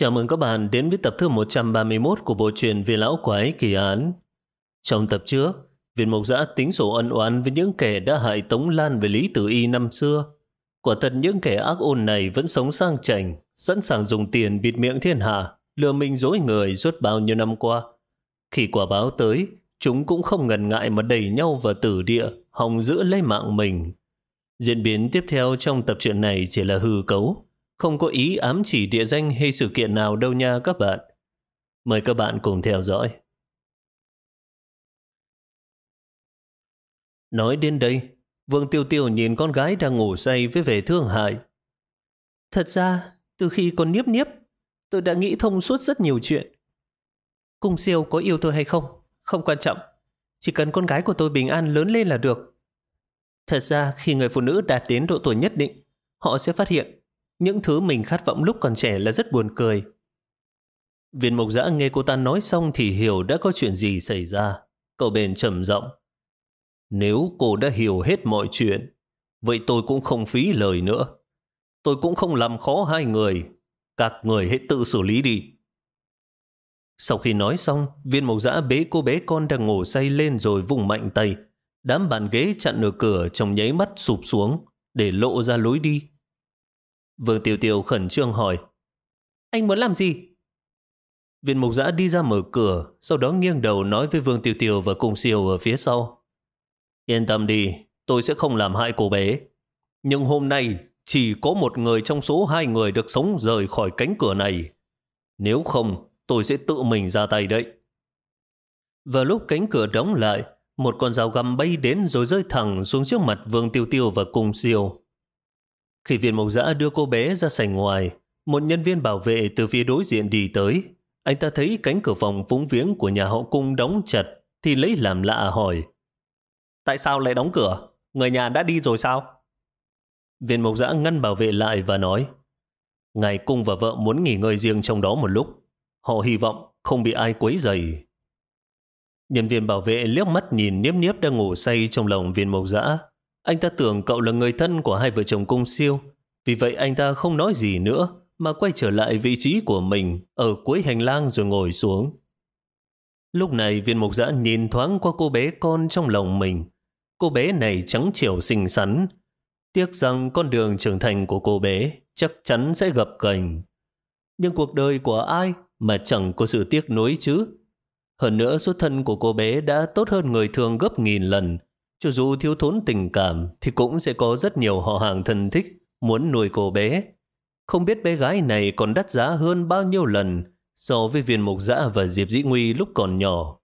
Chào mừng các bạn đến với tập thứ 131 của bộ truyện Về Lão Quái Kỳ Án. Trong tập trước, viên mộc giã tính sổ ân oán với những kẻ đã hại Tống Lan về Lý Tử Y năm xưa. Quả thật những kẻ ác ôn này vẫn sống sang chảnh, sẵn sàng dùng tiền bịt miệng thiên hạ, lừa mình dối người suốt bao nhiêu năm qua. Khi quả báo tới, chúng cũng không ngần ngại mà đẩy nhau vào tử địa, hòng giữ lấy mạng mình. Diễn biến tiếp theo trong tập truyện này chỉ là hư cấu, không có ý ám chỉ địa danh hay sự kiện nào đâu nha các bạn. Mời các bạn cùng theo dõi. Nói đến đây, Vương Tiêu Tiêu nhìn con gái đang ngủ say với vẻ thương hại. Thật ra, từ khi còn niếp niếp, tôi đã nghĩ thông suốt rất nhiều chuyện. Cung siêu có yêu tôi hay không? Không quan trọng. Chỉ cần con gái của tôi bình an lớn lên là được. Thật ra, khi người phụ nữ đạt đến độ tuổi nhất định, họ sẽ phát hiện những thứ mình khát vọng lúc còn trẻ là rất buồn cười. Viên mộc giã nghe cô ta nói xong thì hiểu đã có chuyện gì xảy ra. Cậu bền trầm giọng Nếu cô đã hiểu hết mọi chuyện, vậy tôi cũng không phí lời nữa. Tôi cũng không làm khó hai người. Các người hãy tự xử lý đi. Sau khi nói xong, viên mộc giã bế cô bé con đang ngủ say lên rồi vùng mạnh tay. Đám bàn ghế chặn nửa cửa trong nháy mắt sụp xuống để lộ ra lối đi. Vương Tiểu Tiểu khẩn trương hỏi. Anh muốn làm gì? Viên mục giã đi ra mở cửa, sau đó nghiêng đầu nói với Vương Tiểu Tiểu và Cung Siêu ở phía sau. Yên tâm đi, tôi sẽ không làm hại cô bé. Nhưng hôm nay, chỉ có một người trong số hai người được sống rời khỏi cánh cửa này. Nếu không, tôi sẽ tự mình ra tay đấy. Vào lúc cánh cửa đóng lại, một con dao găm bay đến rồi rơi thẳng xuống trước mặt Vương Tiêu Tiêu và Cung Siêu. Khi viên mộc giã đưa cô bé ra sảnh ngoài, một nhân viên bảo vệ từ phía đối diện đi tới. Anh ta thấy cánh cửa phòng phúng viếng của nhà họ cung đóng chặt, thì lấy làm lạ hỏi. Tại sao lại đóng cửa? Người nhà đã đi rồi sao? Viên mộc giã ngăn bảo vệ lại và nói. Ngài cung và vợ muốn nghỉ ngơi riêng trong đó một lúc. Họ hy vọng không bị ai quấy rầy. Nhân viên bảo vệ liếc mắt nhìn niếp niếp đang ngủ say trong lòng viên mộc giã. Anh ta tưởng cậu là người thân của hai vợ chồng cung siêu, vì vậy anh ta không nói gì nữa, mà quay trở lại vị trí của mình ở cuối hành lang rồi ngồi xuống. Lúc này viên mục giã nhìn thoáng qua cô bé con trong lòng mình. Cô bé này trắng trẻo xinh xắn. Tiếc rằng con đường trưởng thành của cô bé chắc chắn sẽ gập cành Nhưng cuộc đời của ai mà chẳng có sự tiếc nuối chứ? Hơn nữa xuất thân của cô bé đã tốt hơn người thường gấp nghìn lần, cho dù thiếu thốn tình cảm thì cũng sẽ có rất nhiều họ hàng thân thích muốn nuôi cô bé. Không biết bé gái này còn đắt giá hơn bao nhiêu lần so với viên mục dã và Diệp Dĩ Nguy lúc còn nhỏ.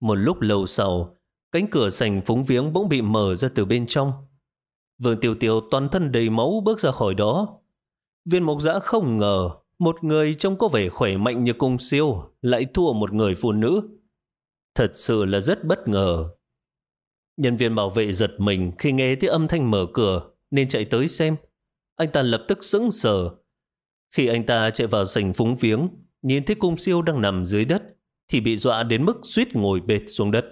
Một lúc lâu sau, cánh cửa sành phúng viếng bỗng bị mở ra từ bên trong. Vương Tiểu Tiểu toàn thân đầy máu bước ra khỏi đó. Viên mục dã không ngờ một người trông có vẻ khỏe mạnh như cung siêu lại thua một người phụ nữ. Thật sự là rất bất ngờ. Nhân viên bảo vệ giật mình khi nghe thấy âm thanh mở cửa nên chạy tới xem. Anh ta lập tức sững sờ. Khi anh ta chạy vào sảnh phúng viếng, nhìn thấy cung siêu đang nằm dưới đất thì bị dọa đến mức suýt ngồi bệt xuống đất.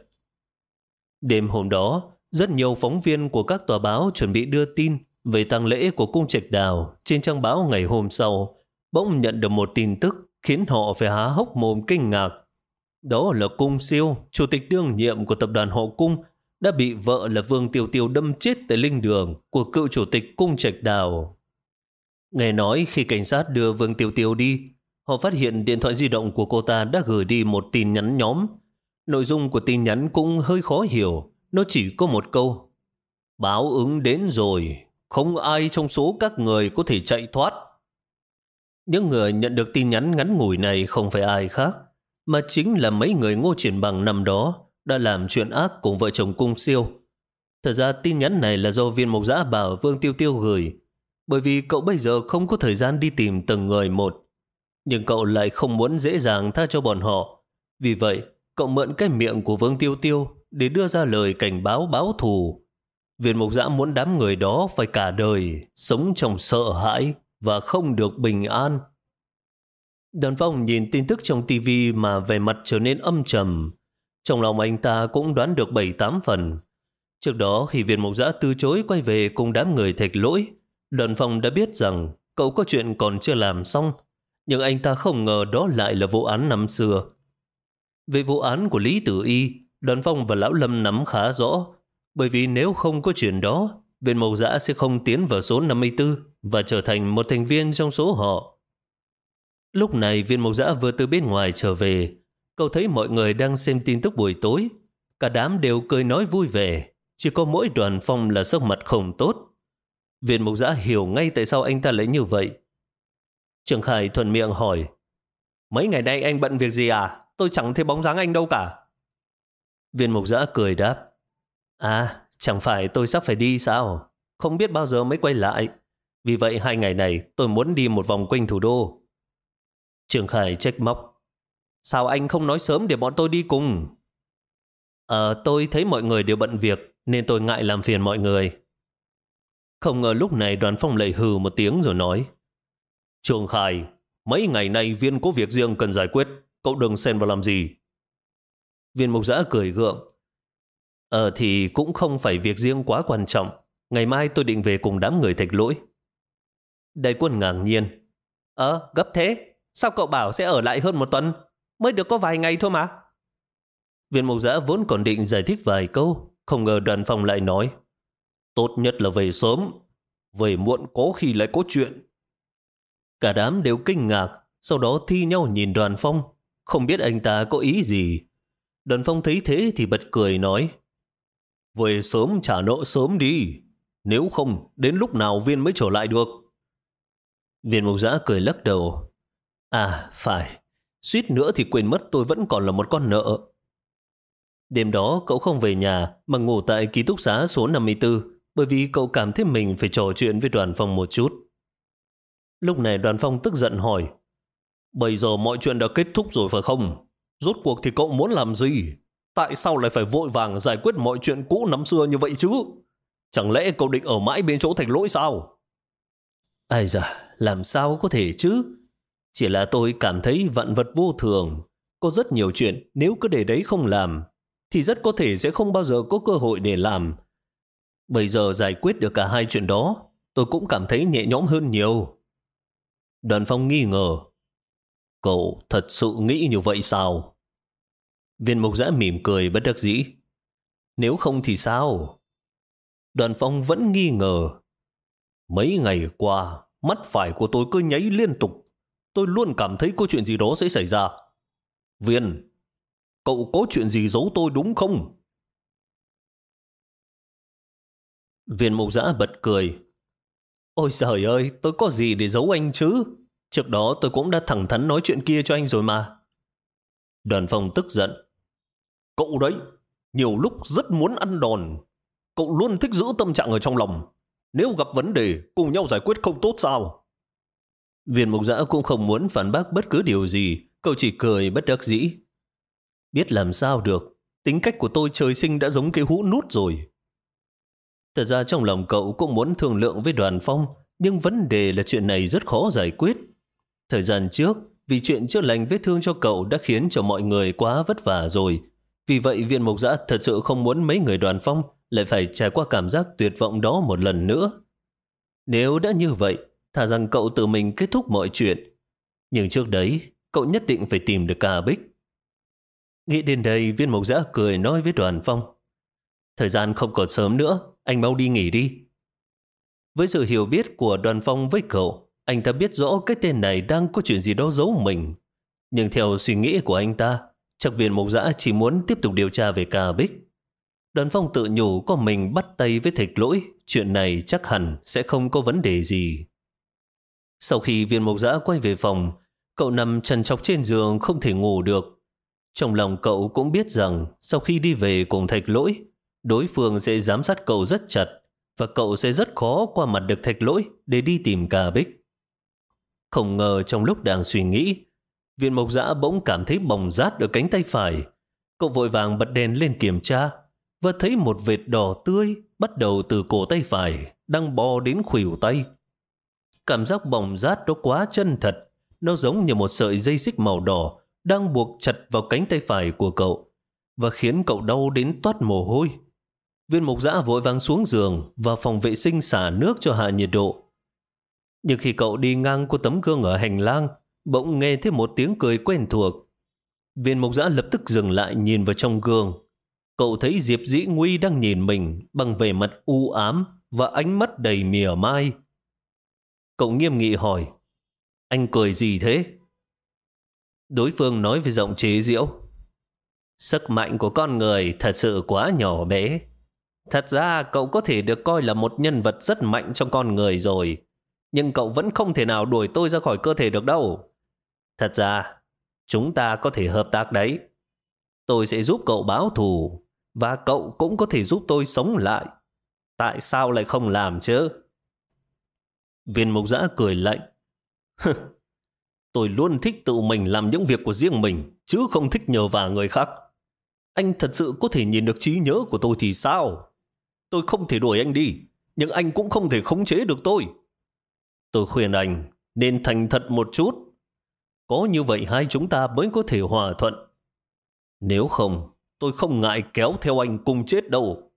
Đêm hôm đó, rất nhiều phóng viên của các tòa báo chuẩn bị đưa tin về tang lễ của cung trạch đào trên trang báo ngày hôm sau, bỗng nhận được một tin tức khiến họ phải há hốc mồm kinh ngạc. Đó là cung siêu, chủ tịch đương nhiệm của tập đoàn họ cung, đã bị vợ là Vương Tiêu Tiêu đâm chết tại linh đường của cựu chủ tịch Cung Trạch Đào. Nghe nói khi cảnh sát đưa Vương Tiêu Tiêu đi, họ phát hiện điện thoại di động của cô ta đã gửi đi một tin nhắn nhóm. Nội dung của tin nhắn cũng hơi khó hiểu, nó chỉ có một câu. Báo ứng đến rồi, không ai trong số các người có thể chạy thoát. Những người nhận được tin nhắn ngắn ngủi này không phải ai khác, mà chính là mấy người ngô triển bằng năm đó đã làm chuyện ác cùng vợ chồng cung siêu. Thật ra tin nhắn này là do viên mộc giã bảo Vương Tiêu Tiêu gửi, bởi vì cậu bây giờ không có thời gian đi tìm từng người một. Nhưng cậu lại không muốn dễ dàng tha cho bọn họ. Vì vậy, cậu mượn cái miệng của Vương Tiêu Tiêu để đưa ra lời cảnh báo báo thù. Viên mục giã muốn đám người đó phải cả đời sống trong sợ hãi và không được bình an. Đoàn phong nhìn tin tức trong tivi mà về mặt trở nên âm trầm. Trong lòng anh ta cũng đoán được 7-8 phần. Trước đó khi viên mục giã từ chối quay về cùng đám người thạch lỗi, đoàn phòng đã biết rằng cậu có chuyện còn chưa làm xong, Nhưng anh ta không ngờ đó lại là vụ án năm xưa. Về vụ án của Lý Tử Y, Đoàn Phong và Lão Lâm nắm khá rõ, bởi vì nếu không có chuyện đó, viên mộc giã sẽ không tiến vào số 54 và trở thành một thành viên trong số họ. Lúc này viên mộc giã vừa từ bên ngoài trở về, cậu thấy mọi người đang xem tin tức buổi tối, cả đám đều cười nói vui vẻ, chỉ có mỗi đoàn phong là sắc mặt không tốt. Viên mục giã hiểu ngay tại sao anh ta lại như vậy. Trường Khải thuận miệng hỏi, mấy ngày nay anh bận việc gì à? Tôi chẳng thấy bóng dáng anh đâu cả. Viên mục giã cười đáp, à, chẳng phải tôi sắp phải đi sao? Không biết bao giờ mới quay lại. Vì vậy hai ngày này tôi muốn đi một vòng quanh thủ đô. Trường Khải trách móc. Sao anh không nói sớm để bọn tôi đi cùng? Ờ, tôi thấy mọi người đều bận việc nên tôi ngại làm phiền mọi người. Không ngờ lúc này đoàn phong lại hừ một tiếng rồi nói. Trường Khải, mấy ngày nay viên có việc riêng cần giải quyết, cậu đừng xen vào làm gì. Viên mục giã cười gượng. Ờ thì cũng không phải việc riêng quá quan trọng. Ngày mai tôi định về cùng đám người thạch lỗi. Đại quân ngạc nhiên. Ờ, gấp thế. Sao cậu bảo sẽ ở lại hơn một tuần? Mới được có vài ngày thôi mà. Viên mục giã vốn còn định giải thích vài câu, không ngờ đoàn phòng lại nói. Tốt nhất là về sớm, về muộn có khi lại có chuyện. Cả đám đều kinh ngạc, sau đó thi nhau nhìn đoàn phong, không biết anh ta có ý gì. Đoàn phong thấy thế thì bật cười nói. Về sớm trả nợ sớm đi, nếu không đến lúc nào viên mới trở lại được. Viên mục giã cười lắc đầu. À, phải, suýt nữa thì quên mất tôi vẫn còn là một con nợ. Đêm đó cậu không về nhà mà ngủ tại ký túc xá số 54 bởi vì cậu cảm thấy mình phải trò chuyện với đoàn phong một chút. Lúc này đoàn phong tức giận hỏi Bây giờ mọi chuyện đã kết thúc rồi phải không? Rốt cuộc thì cậu muốn làm gì? Tại sao lại phải vội vàng giải quyết mọi chuyện cũ năm xưa như vậy chứ? Chẳng lẽ cậu định ở mãi bên chỗ thành lỗi sao? Ai da, làm sao có thể chứ? Chỉ là tôi cảm thấy vạn vật vô thường. Có rất nhiều chuyện nếu cứ để đấy không làm thì rất có thể sẽ không bao giờ có cơ hội để làm. Bây giờ giải quyết được cả hai chuyện đó, tôi cũng cảm thấy nhẹ nhõm hơn nhiều. Đoàn phong nghi ngờ. Cậu thật sự nghĩ như vậy sao? Viên mục giã mỉm cười bất đắc dĩ. Nếu không thì sao? Đoàn phong vẫn nghi ngờ. Mấy ngày qua, mắt phải của tôi cứ nháy liên tục. Tôi luôn cảm thấy có chuyện gì đó sẽ xảy ra. Viên, Cậu có chuyện gì giấu tôi đúng không? Viên mục giã bật cười. Ôi trời ơi, tôi có gì để giấu anh chứ? Trước đó tôi cũng đã thẳng thắn nói chuyện kia cho anh rồi mà. Đoàn phòng tức giận. Cậu đấy, nhiều lúc rất muốn ăn đòn. Cậu luôn thích giữ tâm trạng ở trong lòng. Nếu gặp vấn đề, cùng nhau giải quyết không tốt sao? Viên mục giã cũng không muốn phản bác bất cứ điều gì. Cậu chỉ cười bất đắc dĩ. Biết làm sao được, tính cách của tôi trời sinh đã giống cái hũ nút rồi. Thật ra trong lòng cậu cũng muốn thương lượng với đoàn phong, nhưng vấn đề là chuyện này rất khó giải quyết. Thời gian trước, vì chuyện chữa lành vết thương cho cậu đã khiến cho mọi người quá vất vả rồi. Vì vậy viện mộc giã thật sự không muốn mấy người đoàn phong lại phải trải qua cảm giác tuyệt vọng đó một lần nữa. Nếu đã như vậy, thà rằng cậu tự mình kết thúc mọi chuyện. Nhưng trước đấy, cậu nhất định phải tìm được cả bích. Nghĩ đến đây, viên mộc giã cười nói với đoàn phong. Thời gian không còn sớm nữa, anh mau đi nghỉ đi. Với sự hiểu biết của đoàn phong với cậu, anh ta biết rõ cái tên này đang có chuyện gì đó giấu mình. Nhưng theo suy nghĩ của anh ta, chắc viên mộc giã chỉ muốn tiếp tục điều tra về cà bích. Đoàn phong tự nhủ có mình bắt tay với thạch lỗi, chuyện này chắc hẳn sẽ không có vấn đề gì. Sau khi viên mộc giã quay về phòng, cậu nằm trần trọc trên giường không thể ngủ được. Trong lòng cậu cũng biết rằng sau khi đi về cùng thạch lỗi, đối phương sẽ giám sát cậu rất chặt và cậu sẽ rất khó qua mặt được thạch lỗi để đi tìm cà bích. Không ngờ trong lúc đang suy nghĩ, viên mộc giã bỗng cảm thấy bồng rát ở cánh tay phải. Cậu vội vàng bật đèn lên kiểm tra và thấy một vệt đỏ tươi bắt đầu từ cổ tay phải đang bò đến khuỷu tay. Cảm giác bồng rát đó quá chân thật, nó giống như một sợi dây xích màu đỏ đang buộc chặt vào cánh tay phải của cậu và khiến cậu đau đến toát mồ hôi. Viên mục giã vội vàng xuống giường và phòng vệ sinh xả nước cho hạ nhiệt độ. Nhưng khi cậu đi ngang qua tấm gương ở hành lang bỗng nghe thấy một tiếng cười quen thuộc. Viên mộc giã lập tức dừng lại nhìn vào trong gương. Cậu thấy Diệp Dĩ Nguy đang nhìn mình bằng vẻ mặt u ám và ánh mắt đầy mỉa mai. Cậu nghiêm nghị hỏi, anh cười gì thế? Đối phương nói với giọng chế diễu. Sức mạnh của con người thật sự quá nhỏ bé. Thật ra cậu có thể được coi là một nhân vật rất mạnh trong con người rồi. Nhưng cậu vẫn không thể nào đuổi tôi ra khỏi cơ thể được đâu. Thật ra, chúng ta có thể hợp tác đấy. Tôi sẽ giúp cậu báo thù, và cậu cũng có thể giúp tôi sống lại. Tại sao lại không làm chứ? Viên mộc giã cười lạnh. tôi luôn thích tự mình làm những việc của riêng mình, chứ không thích nhờ vả người khác. Anh thật sự có thể nhìn được trí nhớ của tôi thì sao? Tôi không thể đuổi anh đi, nhưng anh cũng không thể khống chế được tôi. Tôi khuyên anh nên thành thật một chút. Có như vậy hai chúng ta mới có thể hòa thuận. Nếu không, tôi không ngại kéo theo anh cùng chết đâu.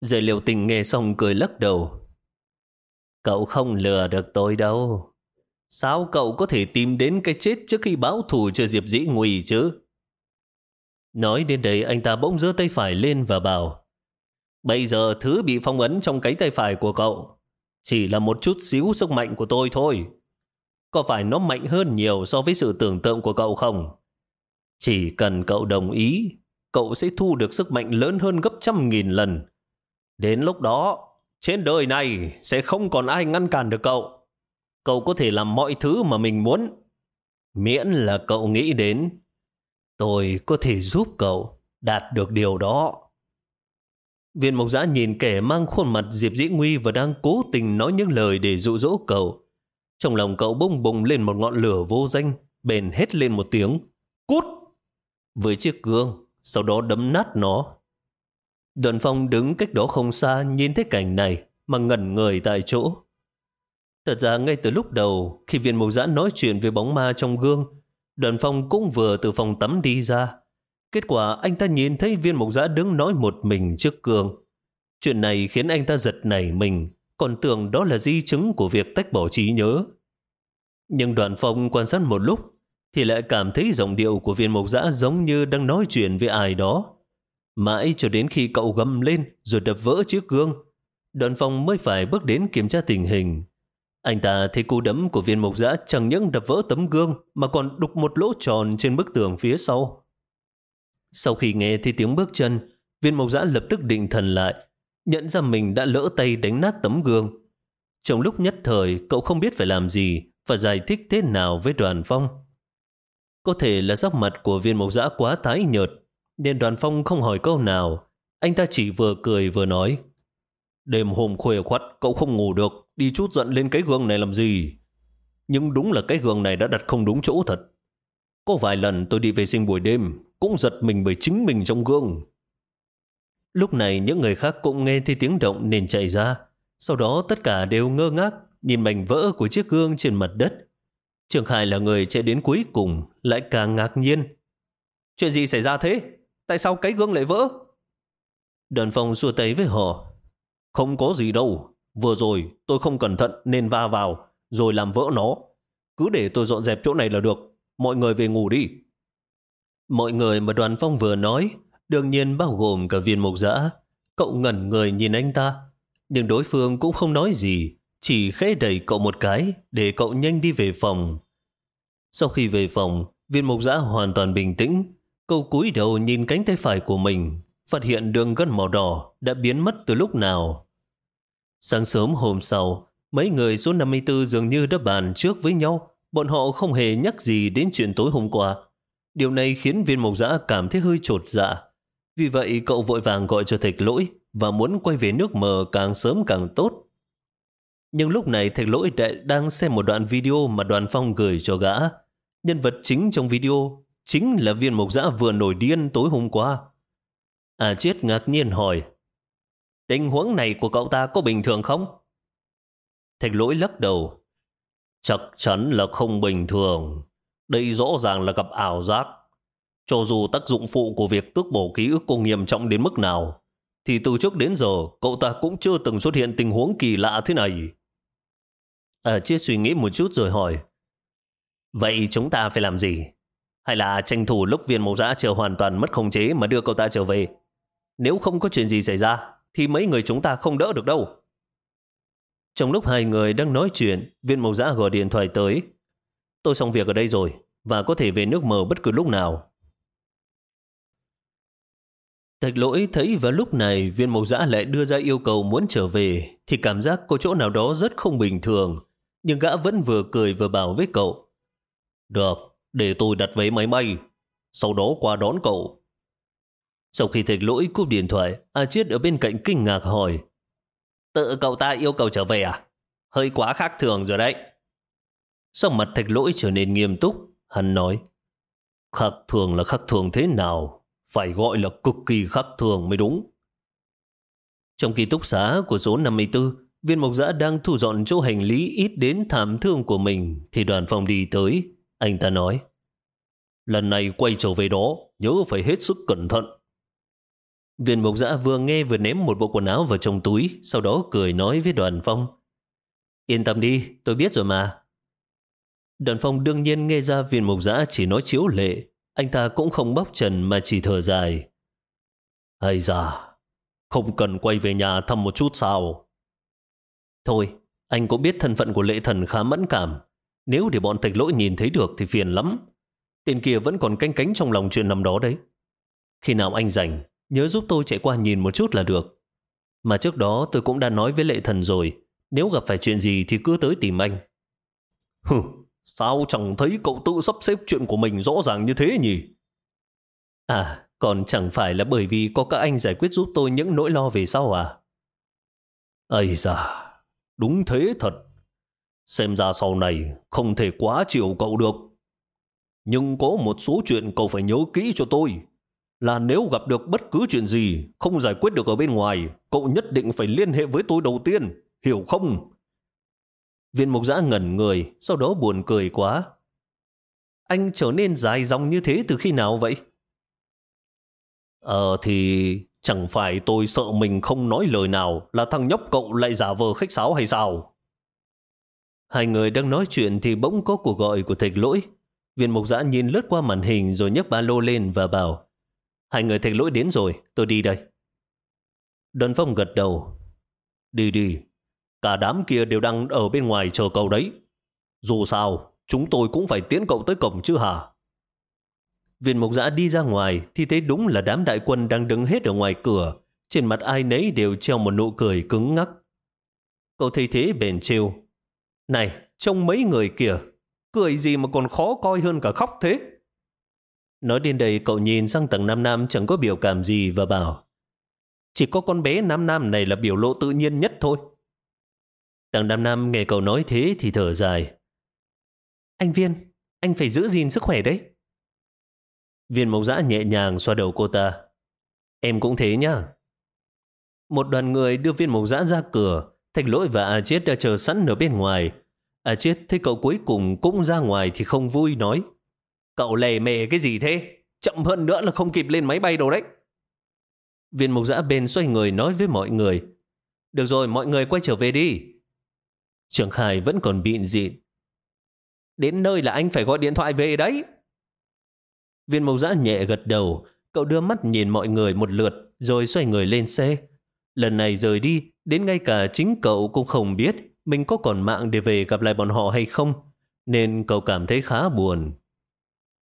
Giải liều tình nghe xong cười lắc đầu. Cậu không lừa được tôi đâu. Sao cậu có thể tìm đến cái chết trước khi báo thù cho Diệp Dĩ Nguy chứ? Nói đến đây anh ta bỗng giơ tay phải lên và bảo Bây giờ thứ bị phong ấn trong cái tay phải của cậu chỉ là một chút xíu sức mạnh của tôi thôi. Có phải nó mạnh hơn nhiều so với sự tưởng tượng của cậu không? Chỉ cần cậu đồng ý, cậu sẽ thu được sức mạnh lớn hơn gấp trăm nghìn lần. Đến lúc đó, trên đời này sẽ không còn ai ngăn cản được cậu. Cậu có thể làm mọi thứ mà mình muốn. Miễn là cậu nghĩ đến, tôi có thể giúp cậu đạt được điều đó. Viên mộc giã nhìn kẻ mang khuôn mặt Diệp Dĩ Nguy và đang cố tình nói những lời để dụ dỗ cậu. Trong lòng cậu bông bùng lên một ngọn lửa vô danh, bền hết lên một tiếng. Cút! Với chiếc gương, sau đó đấm nát nó. Đoàn phong đứng cách đó không xa nhìn thấy cảnh này mà ngẩn người tại chỗ. Thật ra ngay từ lúc đầu, khi viên mộc giã nói chuyện về bóng ma trong gương, đoàn phong cũng vừa từ phòng tắm đi ra. Kết quả anh ta nhìn thấy viên mộc giã đứng nói một mình trước gương. Chuyện này khiến anh ta giật nảy mình, còn tưởng đó là di chứng của việc tách bỏ trí nhớ. Nhưng đoàn phong quan sát một lúc, thì lại cảm thấy giọng điệu của viên mộc giã giống như đang nói chuyện với ai đó. Mãi cho đến khi cậu gầm lên rồi đập vỡ chiếc gương, đoàn phong mới phải bước đến kiểm tra tình hình. Anh ta thấy cú đấm của viên mộc giã chẳng những đập vỡ tấm gương mà còn đục một lỗ tròn trên bức tường phía sau. Sau khi nghe thấy tiếng bước chân, viên mộc giã lập tức định thần lại, nhận ra mình đã lỡ tay đánh nát tấm gương. Trong lúc nhất thời, cậu không biết phải làm gì và giải thích thế nào với đoàn phong. Có thể là sắc mặt của viên mộc giã quá tái nhợt, nên đoàn phong không hỏi câu nào. Anh ta chỉ vừa cười vừa nói. Đêm hôm khuya khoắt, cậu không ngủ được, đi chút giận lên cái gương này làm gì? Nhưng đúng là cái gương này đã đặt không đúng chỗ thật. Có vài lần tôi đi vệ sinh buổi đêm, cũng giật mình bởi chính mình trong gương. Lúc này những người khác cũng nghe thấy tiếng động nên chạy ra. Sau đó tất cả đều ngơ ngác nhìn mảnh vỡ của chiếc gương trên mặt đất. Trường Khải là người chạy đến cuối cùng, lại càng ngạc nhiên. Chuyện gì xảy ra thế? Tại sao cái gương lại vỡ? Đoàn phong xua tay với họ. Không có gì đâu. Vừa rồi tôi không cẩn thận nên va vào, rồi làm vỡ nó. Cứ để tôi dọn dẹp chỗ này là được. Mọi người về ngủ đi. Mọi người mà đoàn phong vừa nói, đương nhiên bao gồm cả viên mục giã. Cậu ngẩn người nhìn anh ta, nhưng đối phương cũng không nói gì, chỉ khẽ đẩy cậu một cái để cậu nhanh đi về phòng. Sau khi về phòng, viên mục giã hoàn toàn bình tĩnh. Cậu cúi đầu nhìn cánh tay phải của mình, phát hiện đường gân màu đỏ đã biến mất từ lúc nào. Sáng sớm hôm sau, mấy người số 54 dường như đã bàn trước với nhau. Bọn họ không hề nhắc gì đến chuyện tối hôm qua. Điều này khiến viên mộc giã cảm thấy hơi trột dạ. Vì vậy cậu vội vàng gọi cho thạch lỗi và muốn quay về nước mờ càng sớm càng tốt. Nhưng lúc này thạch lỗi đã đang xem một đoạn video mà đoàn phong gửi cho gã. Nhân vật chính trong video chính là viên mộc giã vừa nổi điên tối hôm qua. À chết ngạc nhiên hỏi Tình huống này của cậu ta có bình thường không? Thạch lỗi lắc đầu Chắc chắn là không bình thường. Đây rõ ràng là gặp ảo giác. Cho dù tác dụng phụ của việc tước bổ ký ức cô nghiêm trọng đến mức nào, thì từ trước đến giờ cậu ta cũng chưa từng xuất hiện tình huống kỳ lạ thế này. À, chia suy nghĩ một chút rồi hỏi. Vậy chúng ta phải làm gì? Hay là tranh thủ lúc viên mộc giã chưa hoàn toàn mất khống chế mà đưa cậu ta trở về? Nếu không có chuyện gì xảy ra, thì mấy người chúng ta không đỡ được đâu. Trong lúc hai người đang nói chuyện, viên mộc giã gọi điện thoại tới. Tôi xong việc ở đây rồi, và có thể về nước mờ bất cứ lúc nào. Thạch lỗi thấy vào lúc này viên mộc giã lại đưa ra yêu cầu muốn trở về, thì cảm giác có chỗ nào đó rất không bình thường. Nhưng gã vẫn vừa cười vừa bảo với cậu. Được, để tôi đặt vé máy bay, sau đó qua đón cậu. Sau khi thạch lỗi cúp điện thoại, A Chiết ở bên cạnh kinh ngạc hỏi. Tự cậu ta yêu cầu trở về à? Hơi quá khác thường rồi đấy. Sau mặt thạch lỗi trở nên nghiêm túc, hắn nói. Khác thường là khác thường thế nào? Phải gọi là cực kỳ khác thường mới đúng. Trong ký túc xá của số 54, viên mộc giã đang thu dọn chỗ hành lý ít đến thảm thương của mình thì đoàn phòng đi tới. Anh ta nói, lần này quay trở về đó, nhớ phải hết sức cẩn thận. Viên mộc giã vừa nghe vừa ném một bộ quần áo vào trong túi, sau đó cười nói với đoàn phong. Yên tâm đi, tôi biết rồi mà. Đoàn phong đương nhiên nghe ra viên mộc giã chỉ nói chiếu lệ. Anh ta cũng không bóc trần mà chỉ thở dài. Hay da, không cần quay về nhà thăm một chút sao? Thôi, anh cũng biết thân phận của lệ thần khá mẫn cảm. Nếu để bọn thạch lỗi nhìn thấy được thì phiền lắm. Tên kia vẫn còn canh cánh trong lòng chuyện năm đó đấy. Khi nào anh rảnh, nhớ giúp tôi chạy qua nhìn một chút là được. Mà trước đó tôi cũng đã nói với lệ thần rồi, nếu gặp phải chuyện gì thì cứ tới tìm anh. Hừ, sao chẳng thấy cậu tự sắp xếp chuyện của mình rõ ràng như thế nhỉ? À, còn chẳng phải là bởi vì có các anh giải quyết giúp tôi những nỗi lo về sau à? Ây da, đúng thế thật. Xem ra sau này không thể quá chiều cậu được. Nhưng có một số chuyện cậu phải nhớ kỹ cho tôi là nếu gặp được bất cứ chuyện gì không giải quyết được ở bên ngoài, cậu nhất định phải liên hệ với tôi đầu tiên, hiểu không? Viên mục giã ngẩn người, sau đó buồn cười quá. Anh trở nên dài dòng như thế từ khi nào vậy? Ờ thì chẳng phải tôi sợ mình không nói lời nào là thằng nhóc cậu lại giả vờ khách sáo hay sao? Hai người đang nói chuyện thì bỗng có cuộc gọi của thạch lỗi. Viên mục giã nhìn lướt qua màn hình rồi nhấc ba lô lên và bảo Hai người thạch lỗi đến rồi, tôi đi đây. Đơn phong gật đầu. Đi đi, cả đám kia đều đang ở bên ngoài chờ cậu đấy. Dù sao, chúng tôi cũng phải tiến cậu tới cổng chứ hả? Viên mục giã đi ra ngoài thì thấy đúng là đám đại quân đang đứng hết ở ngoài cửa. Trên mặt ai nấy đều treo một nụ cười cứng ngắc. Cậu thấy thế bền trêu. Này, trông mấy người kìa, cười gì mà còn khó coi hơn cả khóc thế? Nói đến đây cậu nhìn sang tầng Nam Nam chẳng có biểu cảm gì và bảo chỉ có con bé Nam Nam này là biểu lộ tự nhiên nhất thôi. Tầng Nam Nam nghe cậu nói thế thì thở dài. Anh Viên, anh phải giữ gìn sức khỏe đấy. Viên mộc giã nhẹ nhàng xoa đầu cô ta. Em cũng thế nhá. Một đoàn người đưa viên mộc giã ra cửa. Thạch lỗi và A Chiết đã chờ sẵn ở bên ngoài à chết thế cậu cuối cùng cũng ra ngoài thì không vui nói. Cậu lề mề cái gì thế? Chậm hơn nữa là không kịp lên máy bay đâu đấy. Viên mục giã bên xoay người nói với mọi người. Được rồi, mọi người quay trở về đi. Trường Khải vẫn còn bịn dịn. Đến nơi là anh phải gọi điện thoại về đấy. Viên mục giã nhẹ gật đầu. Cậu đưa mắt nhìn mọi người một lượt rồi xoay người lên xe. Lần này rời đi, đến ngay cả chính cậu cũng không biết mình có còn mạng để về gặp lại bọn họ hay không. Nên cậu cảm thấy khá buồn.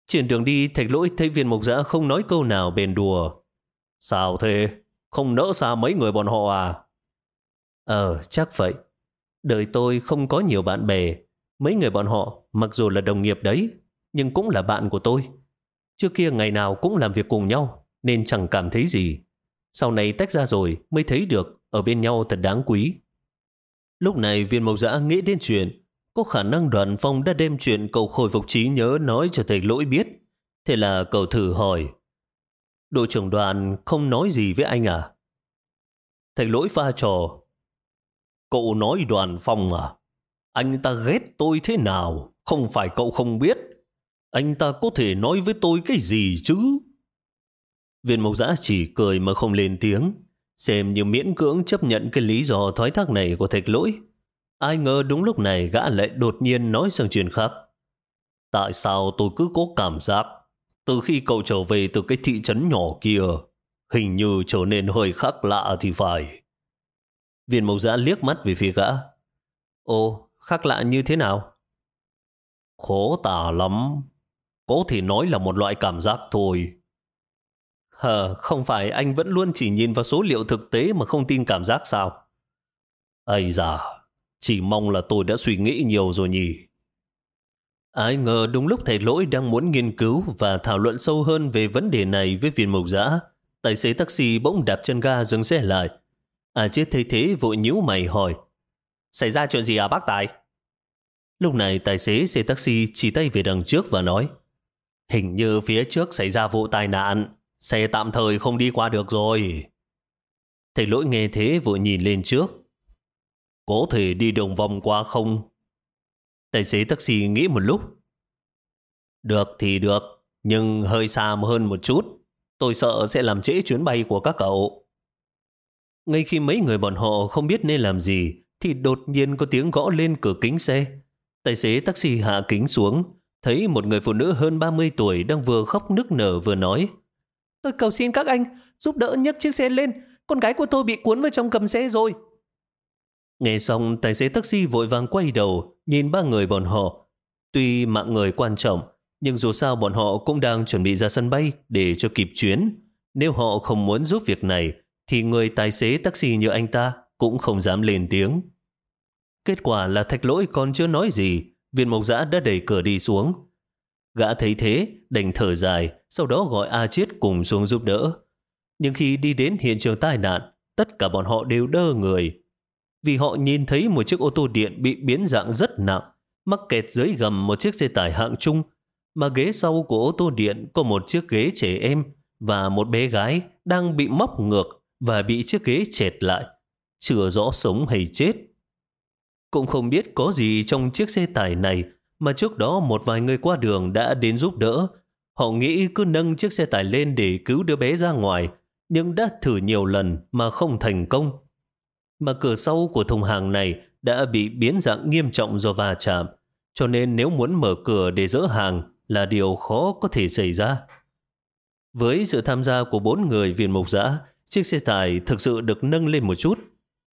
Trên đường đi, thạch lỗi thấy viên mộc giã không nói câu nào bền đùa. Sao thế? Không nỡ xa mấy người bọn họ à? Ờ, chắc vậy. Đời tôi không có nhiều bạn bè. Mấy người bọn họ, mặc dù là đồng nghiệp đấy, nhưng cũng là bạn của tôi. Trước kia ngày nào cũng làm việc cùng nhau, nên chẳng cảm thấy gì. Sau này tách ra rồi mới thấy được ở bên nhau thật đáng quý. Lúc này viên mộc giã nghĩ đến chuyện, có khả năng đoàn phong đã đem chuyện cậu khôi phục trí nhớ nói cho thầy lỗi biết. Thế là cậu thử hỏi. Đội trưởng đoàn không nói gì với anh à? Thầy lỗi pha trò. Cậu nói đoàn phong à? Anh ta ghét tôi thế nào? Không phải cậu không biết. Anh ta có thể nói với tôi cái gì chứ? Viên mộc giã chỉ cười mà không lên tiếng. Xem như miễn cưỡng chấp nhận cái lý do thoái thác này của thạch lỗi. Ai ngờ đúng lúc này gã lại đột nhiên nói sang chuyện khác. Tại sao tôi cứ có cảm giác từ khi cậu trở về từ cái thị trấn nhỏ kia, hình như trở nên hơi khác lạ thì phải. Viên mộc giã liếc mắt về phía gã. Ồ, khác lạ như thế nào? Khó tả lắm. Có thể nói là một loại cảm giác thôi. Hờ, không phải anh vẫn luôn chỉ nhìn vào số liệu thực tế mà không tin cảm giác sao? Ây da, chỉ mong là tôi đã suy nghĩ nhiều rồi nhỉ. Ai ngờ đúng lúc thầy lỗi đang muốn nghiên cứu và thảo luận sâu hơn về vấn đề này với viên mục giã, tài xế taxi bỗng đạp chân ga dừng xe lại. À chết thấy thế vội nhíu mày hỏi, xảy ra chuyện gì à bác Tài? Lúc này tài xế xe taxi chỉ tay về đằng trước và nói, hình như phía trước xảy ra vụ tai nạn, xe tạm thời không đi qua được rồi. Thầy lỗi nghe thế vội nhìn lên trước. Có thể đi đường vòng qua không? Tài xế taxi nghĩ một lúc. Được thì được, nhưng hơi xa hơn một chút. Tôi sợ sẽ làm trễ chuyến bay của các cậu. Ngay khi mấy người bọn họ không biết nên làm gì, thì đột nhiên có tiếng gõ lên cửa kính xe. Tài xế taxi hạ kính xuống, thấy một người phụ nữ hơn 30 tuổi đang vừa khóc nức nở vừa nói. Tôi cầu xin các anh, giúp đỡ nhấc chiếc xe lên, con gái của tôi bị cuốn vào trong cầm xe rồi. Nghe xong, tài xế taxi vội vàng quay đầu, nhìn ba người bọn họ. Tuy mạng người quan trọng, nhưng dù sao bọn họ cũng đang chuẩn bị ra sân bay để cho kịp chuyến. Nếu họ không muốn giúp việc này, thì người tài xế taxi như anh ta cũng không dám lên tiếng. Kết quả là thạch lỗi còn chưa nói gì, viên mộc giã đã đẩy cửa đi xuống. Gã thấy thế, đành thở dài, sau đó gọi A Chiết cùng xuống giúp đỡ. Nhưng khi đi đến hiện trường tai nạn, tất cả bọn họ đều đơ người, vì họ nhìn thấy một chiếc ô tô điện bị biến dạng rất nặng, mắc kẹt dưới gầm một chiếc xe tải hạng trung, mà ghế sau của ô tô điện có một chiếc ghế trẻ em và một bé gái đang bị móc ngược và bị chiếc ghế chẹt lại, chưa rõ sống hay chết. Cũng không biết có gì trong chiếc xe tải này mà trước đó một vài người qua đường đã đến giúp đỡ. Họ nghĩ cứ nâng chiếc xe tải lên để cứu đứa bé ra ngoài, nhưng đã thử nhiều lần mà không thành công mà cửa sau của thùng hàng này đã bị biến dạng nghiêm trọng do va chạm, cho nên nếu muốn mở cửa để dỡ hàng là điều khó có thể xảy ra. Với sự tham gia của bốn người viên mục giã, chiếc xe tải thực sự được nâng lên một chút.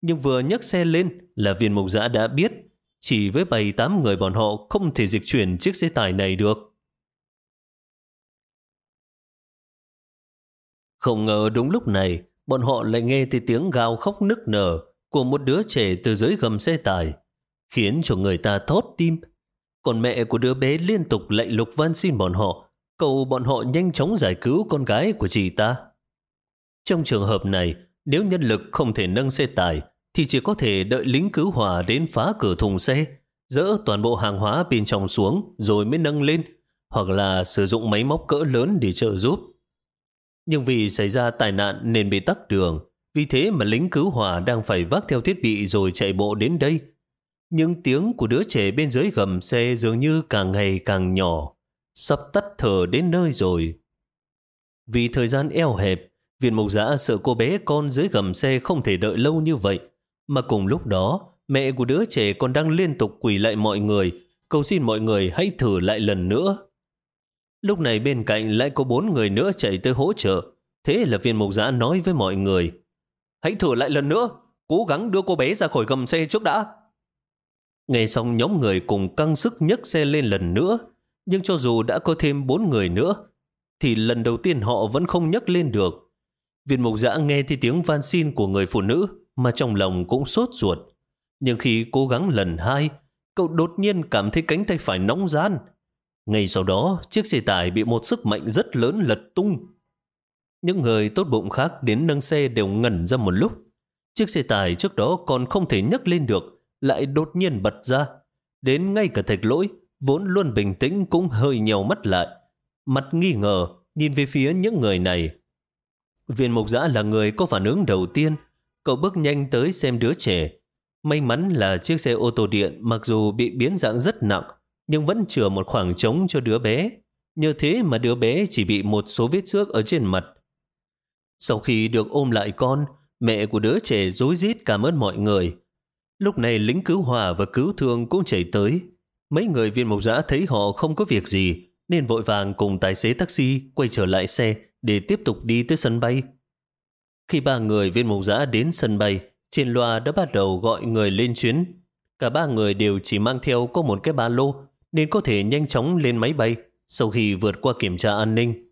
Nhưng vừa nhấc xe lên là viên mục giã đã biết chỉ với bảy tám người bọn họ không thể dịch chuyển chiếc xe tải này được. Không ngờ đúng lúc này, bọn họ lại nghe thấy tiếng gào khóc nức nở của một đứa trẻ từ dưới gầm xe tải, khiến cho người ta thốt tim. Còn mẹ của đứa bé liên tục lạy lục van xin bọn họ, cầu bọn họ nhanh chóng giải cứu con gái của chị ta. Trong trường hợp này, nếu nhân lực không thể nâng xe tải, thì chỉ có thể đợi lính cứu hỏa đến phá cửa thùng xe, dỡ toàn bộ hàng hóa bên trong xuống rồi mới nâng lên, hoặc là sử dụng máy móc cỡ lớn để trợ giúp. Nhưng vì xảy ra tai nạn nên bị tắc đường, vì thế mà lính cứu hỏa đang phải vác theo thiết bị rồi chạy bộ đến đây. Nhưng tiếng của đứa trẻ bên dưới gầm xe dường như càng ngày càng nhỏ, sắp tắt thở đến nơi rồi. Vì thời gian eo hẹp, viên mục giã sợ cô bé con dưới gầm xe không thể đợi lâu như vậy. Mà cùng lúc đó, mẹ của đứa trẻ còn đang liên tục quỳ lại mọi người, cầu xin mọi người hãy thử lại lần nữa. Lúc này bên cạnh lại có bốn người nữa chạy tới hỗ trợ. Thế là viên mục giã nói với mọi người, Hãy thử lại lần nữa, cố gắng đưa cô bé ra khỏi gầm xe trước đã. Nghe xong nhóm người cùng căng sức nhấc xe lên lần nữa, nhưng cho dù đã có thêm bốn người nữa, thì lần đầu tiên họ vẫn không nhấc lên được. Viên mục giã nghe thấy tiếng van xin của người phụ nữ mà trong lòng cũng sốt ruột. Nhưng khi cố gắng lần hai, cậu đột nhiên cảm thấy cánh tay phải nóng gian. Ngay sau đó, chiếc xe tải bị một sức mạnh rất lớn lật tung, những người tốt bụng khác đến nâng xe đều ngẩn ra một lúc. Chiếc xe tải trước đó còn không thể nhấc lên được, lại đột nhiên bật ra. Đến ngay cả thạch lỗi, vốn luôn bình tĩnh cũng hơi nhèo mắt lại. Mặt nghi ngờ, nhìn về phía những người này. Viên mục giã là người có phản ứng đầu tiên. Cậu bước nhanh tới xem đứa trẻ. May mắn là chiếc xe ô tô điện mặc dù bị biến dạng rất nặng, nhưng vẫn chừa một khoảng trống cho đứa bé. Nhờ thế mà đứa bé chỉ bị một số vết xước ở trên mặt, sau khi được ôm lại con, mẹ của đứa trẻ dối rít cảm ơn mọi người. Lúc này lính cứu hỏa và cứu thương cũng chạy tới. Mấy người viên mộc giã thấy họ không có việc gì, nên vội vàng cùng tài xế taxi quay trở lại xe để tiếp tục đi tới sân bay. Khi ba người viên mộc giã đến sân bay, trên loa đã bắt đầu gọi người lên chuyến. Cả ba người đều chỉ mang theo có một cái ba lô, nên có thể nhanh chóng lên máy bay sau khi vượt qua kiểm tra an ninh.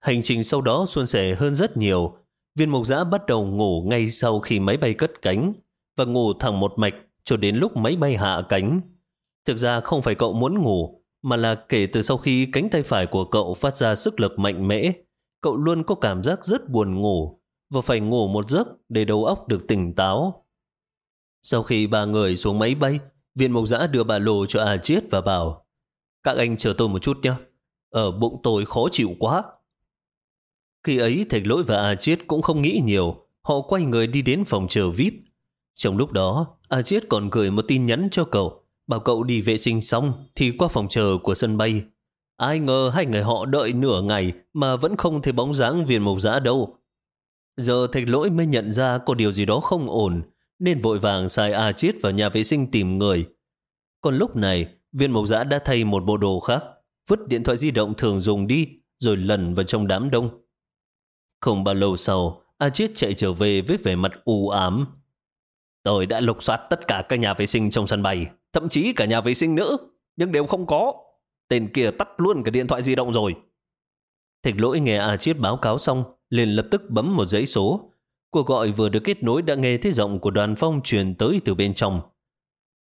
Hành trình sau đó suôn sẻ hơn rất nhiều. Viên mộc giã bắt đầu ngủ ngay sau khi máy bay cất cánh và ngủ thẳng một mạch cho đến lúc máy bay hạ cánh. Thực ra không phải cậu muốn ngủ, mà là kể từ sau khi cánh tay phải của cậu phát ra sức lực mạnh mẽ, cậu luôn có cảm giác rất buồn ngủ và phải ngủ một giấc để đầu óc được tỉnh táo. Sau khi ba người xuống máy bay, viên mộc giã đưa bà lô cho A Chiết và bảo Các anh chờ tôi một chút nhé. Ở bụng tôi khó chịu quá. Khi ấy Thạch Lỗi và A Chiết cũng không nghĩ nhiều. Họ quay người đi đến phòng chờ VIP. Trong lúc đó, A Chiết còn gửi một tin nhắn cho cậu bảo cậu đi vệ sinh xong thì qua phòng chờ của sân bay. Ai ngờ hai người họ đợi nửa ngày mà vẫn không thấy bóng dáng viên mộc giã đâu. Giờ thạch lỗi mới nhận ra có điều gì đó không ổn, nên vội vàng sai A Chiết vào nhà vệ sinh tìm người. Còn lúc này, viên mộc giã đã thay một bộ đồ khác, vứt điện thoại di động thường dùng đi, rồi lần vào trong đám đông. Không bao lâu sau, A Chiết chạy trở về với vẻ mặt u ám. Tôi đã lục soát tất cả các nhà vệ sinh trong sân bay, thậm chí cả nhà vệ sinh nữa, nhưng đều không có. Tên kia tắt luôn cả điện thoại di động rồi. Thạch lỗi nghe A Chiết báo cáo xong, liền lập tức bấm một dãy số. Cuộc gọi vừa được kết nối đã nghe thấy giọng của đoàn phong truyền tới từ bên trong.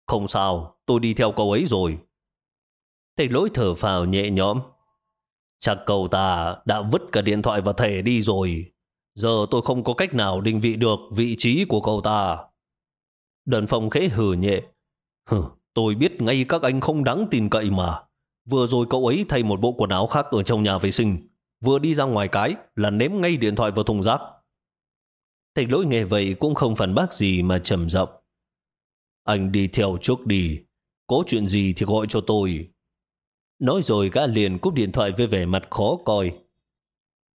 Không sao, tôi đi theo cậu ấy rồi. Thầy lỗi thở phào nhẹ nhõm. Chắc cậu ta đã vứt cả điện thoại và thẻ đi rồi. Giờ tôi không có cách nào định vị được vị trí của cậu ta. Đoàn phong khẽ hừ nhẹ. Hừ, tôi biết ngay các anh không đáng tin cậy mà. Vừa rồi cậu ấy thay một bộ quần áo khác ở trong nhà vệ sinh. Vừa đi ra ngoài cái là ném ngay điện thoại vào thùng rác. Thạch lỗi nghe vậy cũng không phản bác gì mà trầm giọng. Anh đi theo trước đi. Có chuyện gì thì gọi cho tôi. Nói rồi gã liền cúp điện thoại với vẻ mặt khó coi.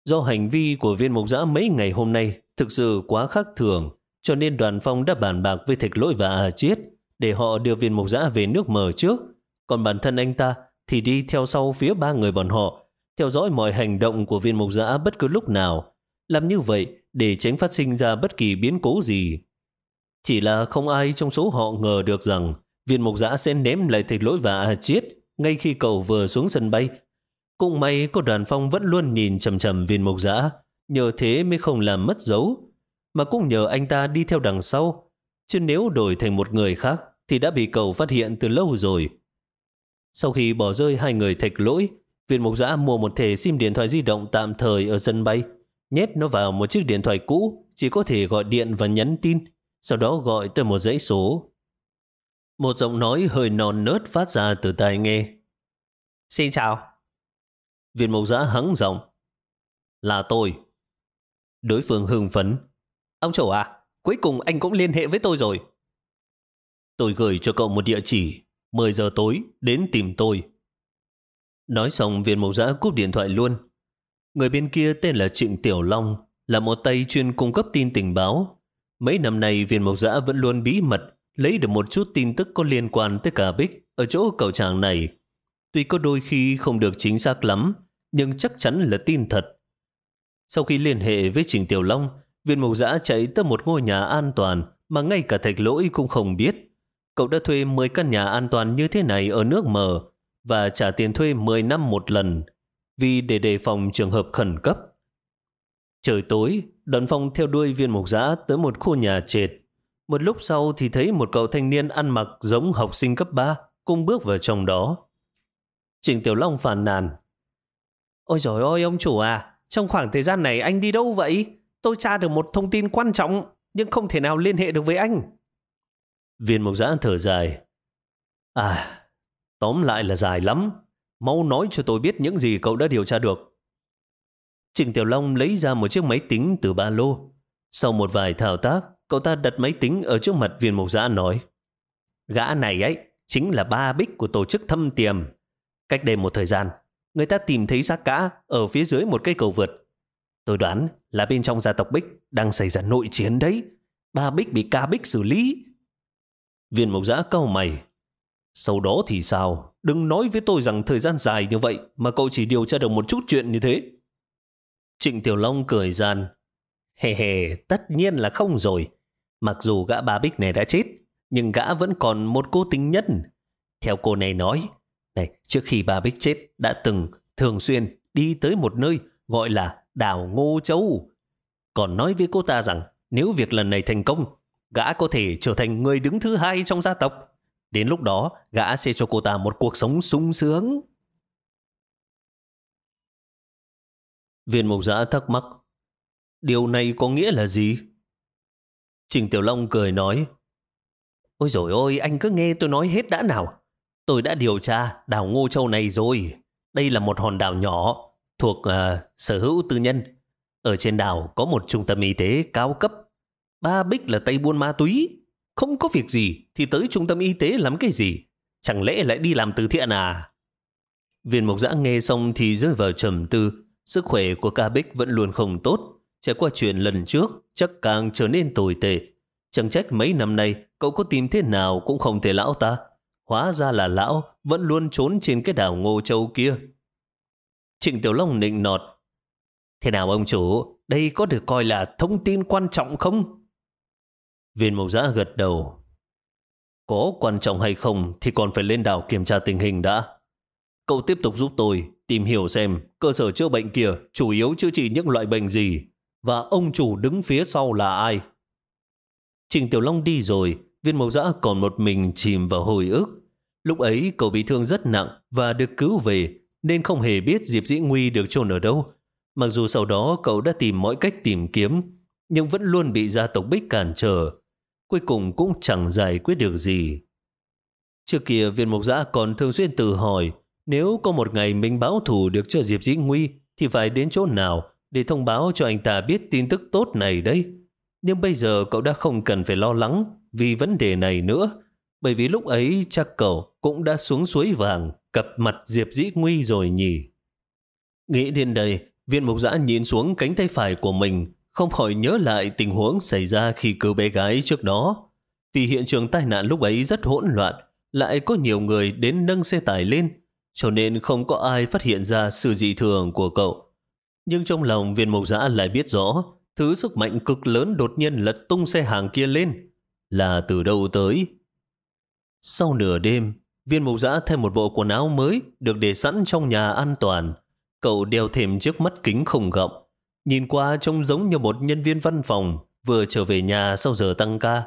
Do hành vi của viên mục giã mấy ngày hôm nay thực sự quá khác thường, cho nên đoàn phong đã bàn bạc với thạch lỗi và à chiết để họ đưa viên mục giã về nước mở trước. Còn bản thân anh ta thì đi theo sau phía ba người bọn họ, theo dõi mọi hành động của viên mục giã bất cứ lúc nào. Làm như vậy để tránh phát sinh ra bất kỳ biến cố gì. Chỉ là không ai trong số họ ngờ được rằng viên mục giã sẽ ném lại thạch lỗi và à chiết ngay khi cậu vừa xuống sân bay. Cũng may có đoàn phong vẫn luôn nhìn chầm chầm viên mục giã, nhờ thế mới không làm mất dấu, mà cũng nhờ anh ta đi theo đằng sau. Chứ nếu đổi thành một người khác thì đã bị cậu phát hiện từ lâu rồi. Sau khi bỏ rơi hai người thạch lỗi, viên mục giã mua một thẻ sim điện thoại di động tạm thời ở sân bay, nhét nó vào một chiếc điện thoại cũ, chỉ có thể gọi điện và nhắn tin, sau đó gọi tới một dãy số. Một giọng nói hơi non nớt phát ra từ tai nghe. Xin chào. Viên mộc giã hắng giọng. Là tôi. Đối phương hưng phấn. Ông chủ à, cuối cùng anh cũng liên hệ với tôi rồi. Tôi gửi cho cậu một địa chỉ. 10 giờ tối đến tìm tôi. Nói xong viên mộc giã cúp điện thoại luôn. Người bên kia tên là Trịnh Tiểu Long, là một tay chuyên cung cấp tin tình báo. Mấy năm nay viên mộc giã vẫn luôn bí mật lấy được một chút tin tức có liên quan tới cả Bích ở chỗ cầu tràng này. Tuy có đôi khi không được chính xác lắm, nhưng chắc chắn là tin thật. Sau khi liên hệ với Trình Tiểu Long, viên mộc giã chạy tới một ngôi nhà an toàn mà ngay cả thạch lỗi cũng không biết. Cậu đã thuê 10 căn nhà an toàn như thế này ở nước mờ và trả tiền thuê 10 năm một lần vì để đề phòng trường hợp khẩn cấp. Trời tối, đoàn phong theo đuôi viên mục giã tới một khu nhà trệt một lúc sau thì thấy một cậu thanh niên ăn mặc giống học sinh cấp 3 cùng bước vào trong đó. Trịnh Tiểu Long phàn nàn. Ôi trời ơi ông chủ à, trong khoảng thời gian này anh đi đâu vậy? Tôi tra được một thông tin quan trọng nhưng không thể nào liên hệ được với anh. Viên mộc giã thở dài. À, tóm lại là dài lắm. Mau nói cho tôi biết những gì cậu đã điều tra được. Trịnh Tiểu Long lấy ra một chiếc máy tính từ ba lô. Sau một vài thao tác, Cậu ta đặt máy tính ở trước mặt viên mục giã nói Gã này ấy chính là ba bích của tổ chức thâm tiềm. Cách đây một thời gian, người ta tìm thấy xác cá ở phía dưới một cây cầu vượt. Tôi đoán là bên trong gia tộc Bích đang xảy ra nội chiến đấy. Ba Bích bị ca Bích xử lý. Viên mục giã cau mày. Sau đó thì sao? Đừng nói với tôi rằng thời gian dài như vậy mà cậu chỉ điều tra được một chút chuyện như thế. Trịnh Tiểu Long cười gian. Hề hề, tất nhiên là không rồi. Mặc dù gã bà Bích này đã chết, nhưng gã vẫn còn một cô tình nhân. Theo cô này nói, này, trước khi bà Bích chết đã từng thường xuyên đi tới một nơi gọi là đảo Ngô Châu. Còn nói với cô ta rằng nếu việc lần này thành công, gã có thể trở thành người đứng thứ hai trong gia tộc. Đến lúc đó, gã sẽ cho cô ta một cuộc sống sung sướng. Viên mục giã thắc mắc. Điều này có nghĩa là gì? Trình Tiểu Long cười nói. Ôi dồi ôi, anh cứ nghe tôi nói hết đã nào. Tôi đã điều tra đảo Ngô Châu này rồi. Đây là một hòn đảo nhỏ thuộc uh, sở hữu tư nhân. Ở trên đảo có một trung tâm y tế cao cấp. Ba Bích là tay buôn ma túy. Không có việc gì thì tới trung tâm y tế làm cái gì? Chẳng lẽ lại đi làm từ thiện à? Viên Mộc Dã nghe xong thì rơi vào trầm tư. Sức khỏe của ca Bích vẫn luôn không tốt. Trải qua chuyện lần trước chắc càng trở nên tồi tệ. Chẳng trách mấy năm nay cậu có tìm thế nào cũng không thể lão ta. Hóa ra là lão vẫn luôn trốn trên cái đảo Ngô Châu kia. Trịnh Tiểu Long nịnh nọt. Thế nào ông chủ, đây có được coi là thông tin quan trọng không? Viên mộc giã gật đầu. Có quan trọng hay không thì còn phải lên đảo kiểm tra tình hình đã. Cậu tiếp tục giúp tôi tìm hiểu xem cơ sở chữa bệnh kia chủ yếu chữa trị những loại bệnh gì và ông chủ đứng phía sau là ai. Trình Tiểu Long đi rồi, viên mộc giã còn một mình chìm vào hồi ức. Lúc ấy cậu bị thương rất nặng và được cứu về nên không hề biết Diệp Dĩ Nguy được chôn ở đâu. Mặc dù sau đó cậu đã tìm mọi cách tìm kiếm, nhưng vẫn luôn bị gia tộc Bích cản trở. Cuối cùng cũng chẳng giải quyết được gì. Trước kia viên mục giã còn thường xuyên tự hỏi nếu có một ngày mình báo thù được cho Diệp Dĩ Nguy thì phải đến chỗ nào để thông báo cho anh ta biết tin tức tốt này đấy. Nhưng bây giờ cậu đã không cần phải lo lắng vì vấn đề này nữa, bởi vì lúc ấy chắc cậu cũng đã xuống suối vàng cập mặt Diệp Dĩ Nguy rồi nhỉ. Nghĩ đến đây, viên mục giã nhìn xuống cánh tay phải của mình, không khỏi nhớ lại tình huống xảy ra khi cứu bé gái trước đó. Vì hiện trường tai nạn lúc ấy rất hỗn loạn, lại có nhiều người đến nâng xe tải lên, cho nên không có ai phát hiện ra sự dị thường của cậu. Nhưng trong lòng viên mộc giã lại biết rõ, thứ sức mạnh cực lớn đột nhiên lật tung xe hàng kia lên, là từ đâu tới. Sau nửa đêm, viên mộc giã thêm một bộ quần áo mới được để sẵn trong nhà an toàn. Cậu đeo thêm chiếc mắt kính không gọng. Nhìn qua trông giống như một nhân viên văn phòng vừa trở về nhà sau giờ tăng ca.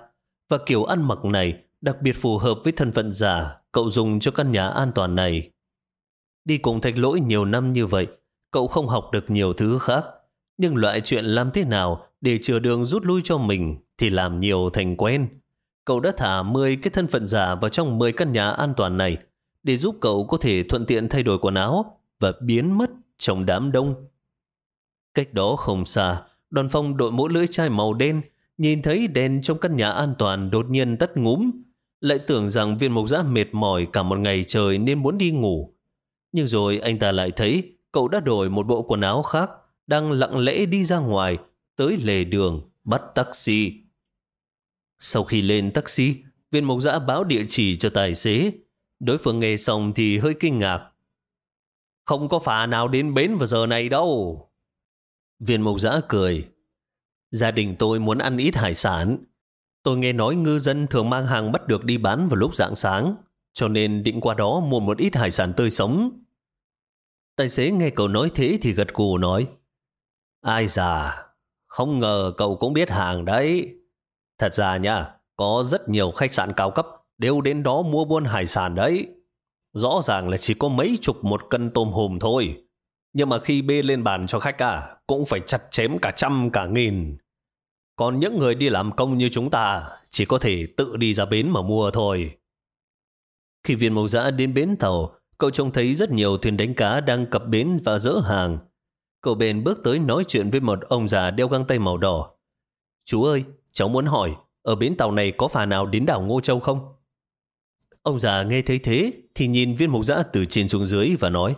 Và kiểu ăn mặc này đặc biệt phù hợp với thân phận giả cậu dùng cho căn nhà an toàn này. Đi cùng thạch lỗi nhiều năm như vậy, cậu không học được nhiều thứ khác. Nhưng loại chuyện làm thế nào để chừa đường rút lui cho mình thì làm nhiều thành quen. Cậu đã thả 10 cái thân phận giả vào trong 10 căn nhà an toàn này để giúp cậu có thể thuận tiện thay đổi quần áo và biến mất trong đám đông. Cách đó không xa, đoàn phong đội mũ lưỡi chai màu đen nhìn thấy đèn trong căn nhà an toàn đột nhiên tắt ngúm. Lại tưởng rằng viên mục giã mệt mỏi cả một ngày trời nên muốn đi ngủ. Nhưng rồi anh ta lại thấy cậu đã đổi một bộ quần áo khác đang lặng lẽ đi ra ngoài tới lề đường bắt taxi. Sau khi lên taxi, viên mộc giã báo địa chỉ cho tài xế. Đối phương nghe xong thì hơi kinh ngạc. Không có phà nào đến bến vào giờ này đâu. Viên mộc giã cười. Gia đình tôi muốn ăn ít hải sản. Tôi nghe nói ngư dân thường mang hàng bắt được đi bán vào lúc rạng sáng, cho nên định qua đó mua một ít hải sản tươi sống. Tài xế nghe cậu nói thế thì gật cù nói. Ai già, không ngờ cậu cũng biết hàng đấy. Thật ra nha, có rất nhiều khách sạn cao cấp đều đến đó mua buôn hải sản đấy. Rõ ràng là chỉ có mấy chục một cân tôm hùm thôi. Nhưng mà khi bê lên bàn cho khách à, cũng phải chặt chém cả trăm cả nghìn. Còn những người đi làm công như chúng ta chỉ có thể tự đi ra bến mà mua thôi. Khi viên mộc giã đến bến tàu, cậu trông thấy rất nhiều thuyền đánh cá đang cập bến và dỡ hàng. Cậu bền bước tới nói chuyện với một ông già đeo găng tay màu đỏ. Chú ơi, cháu muốn hỏi, ở bến tàu này có phà nào đến đảo Ngô Châu không? Ông già nghe thấy thế thì nhìn viên mục giã từ trên xuống dưới và nói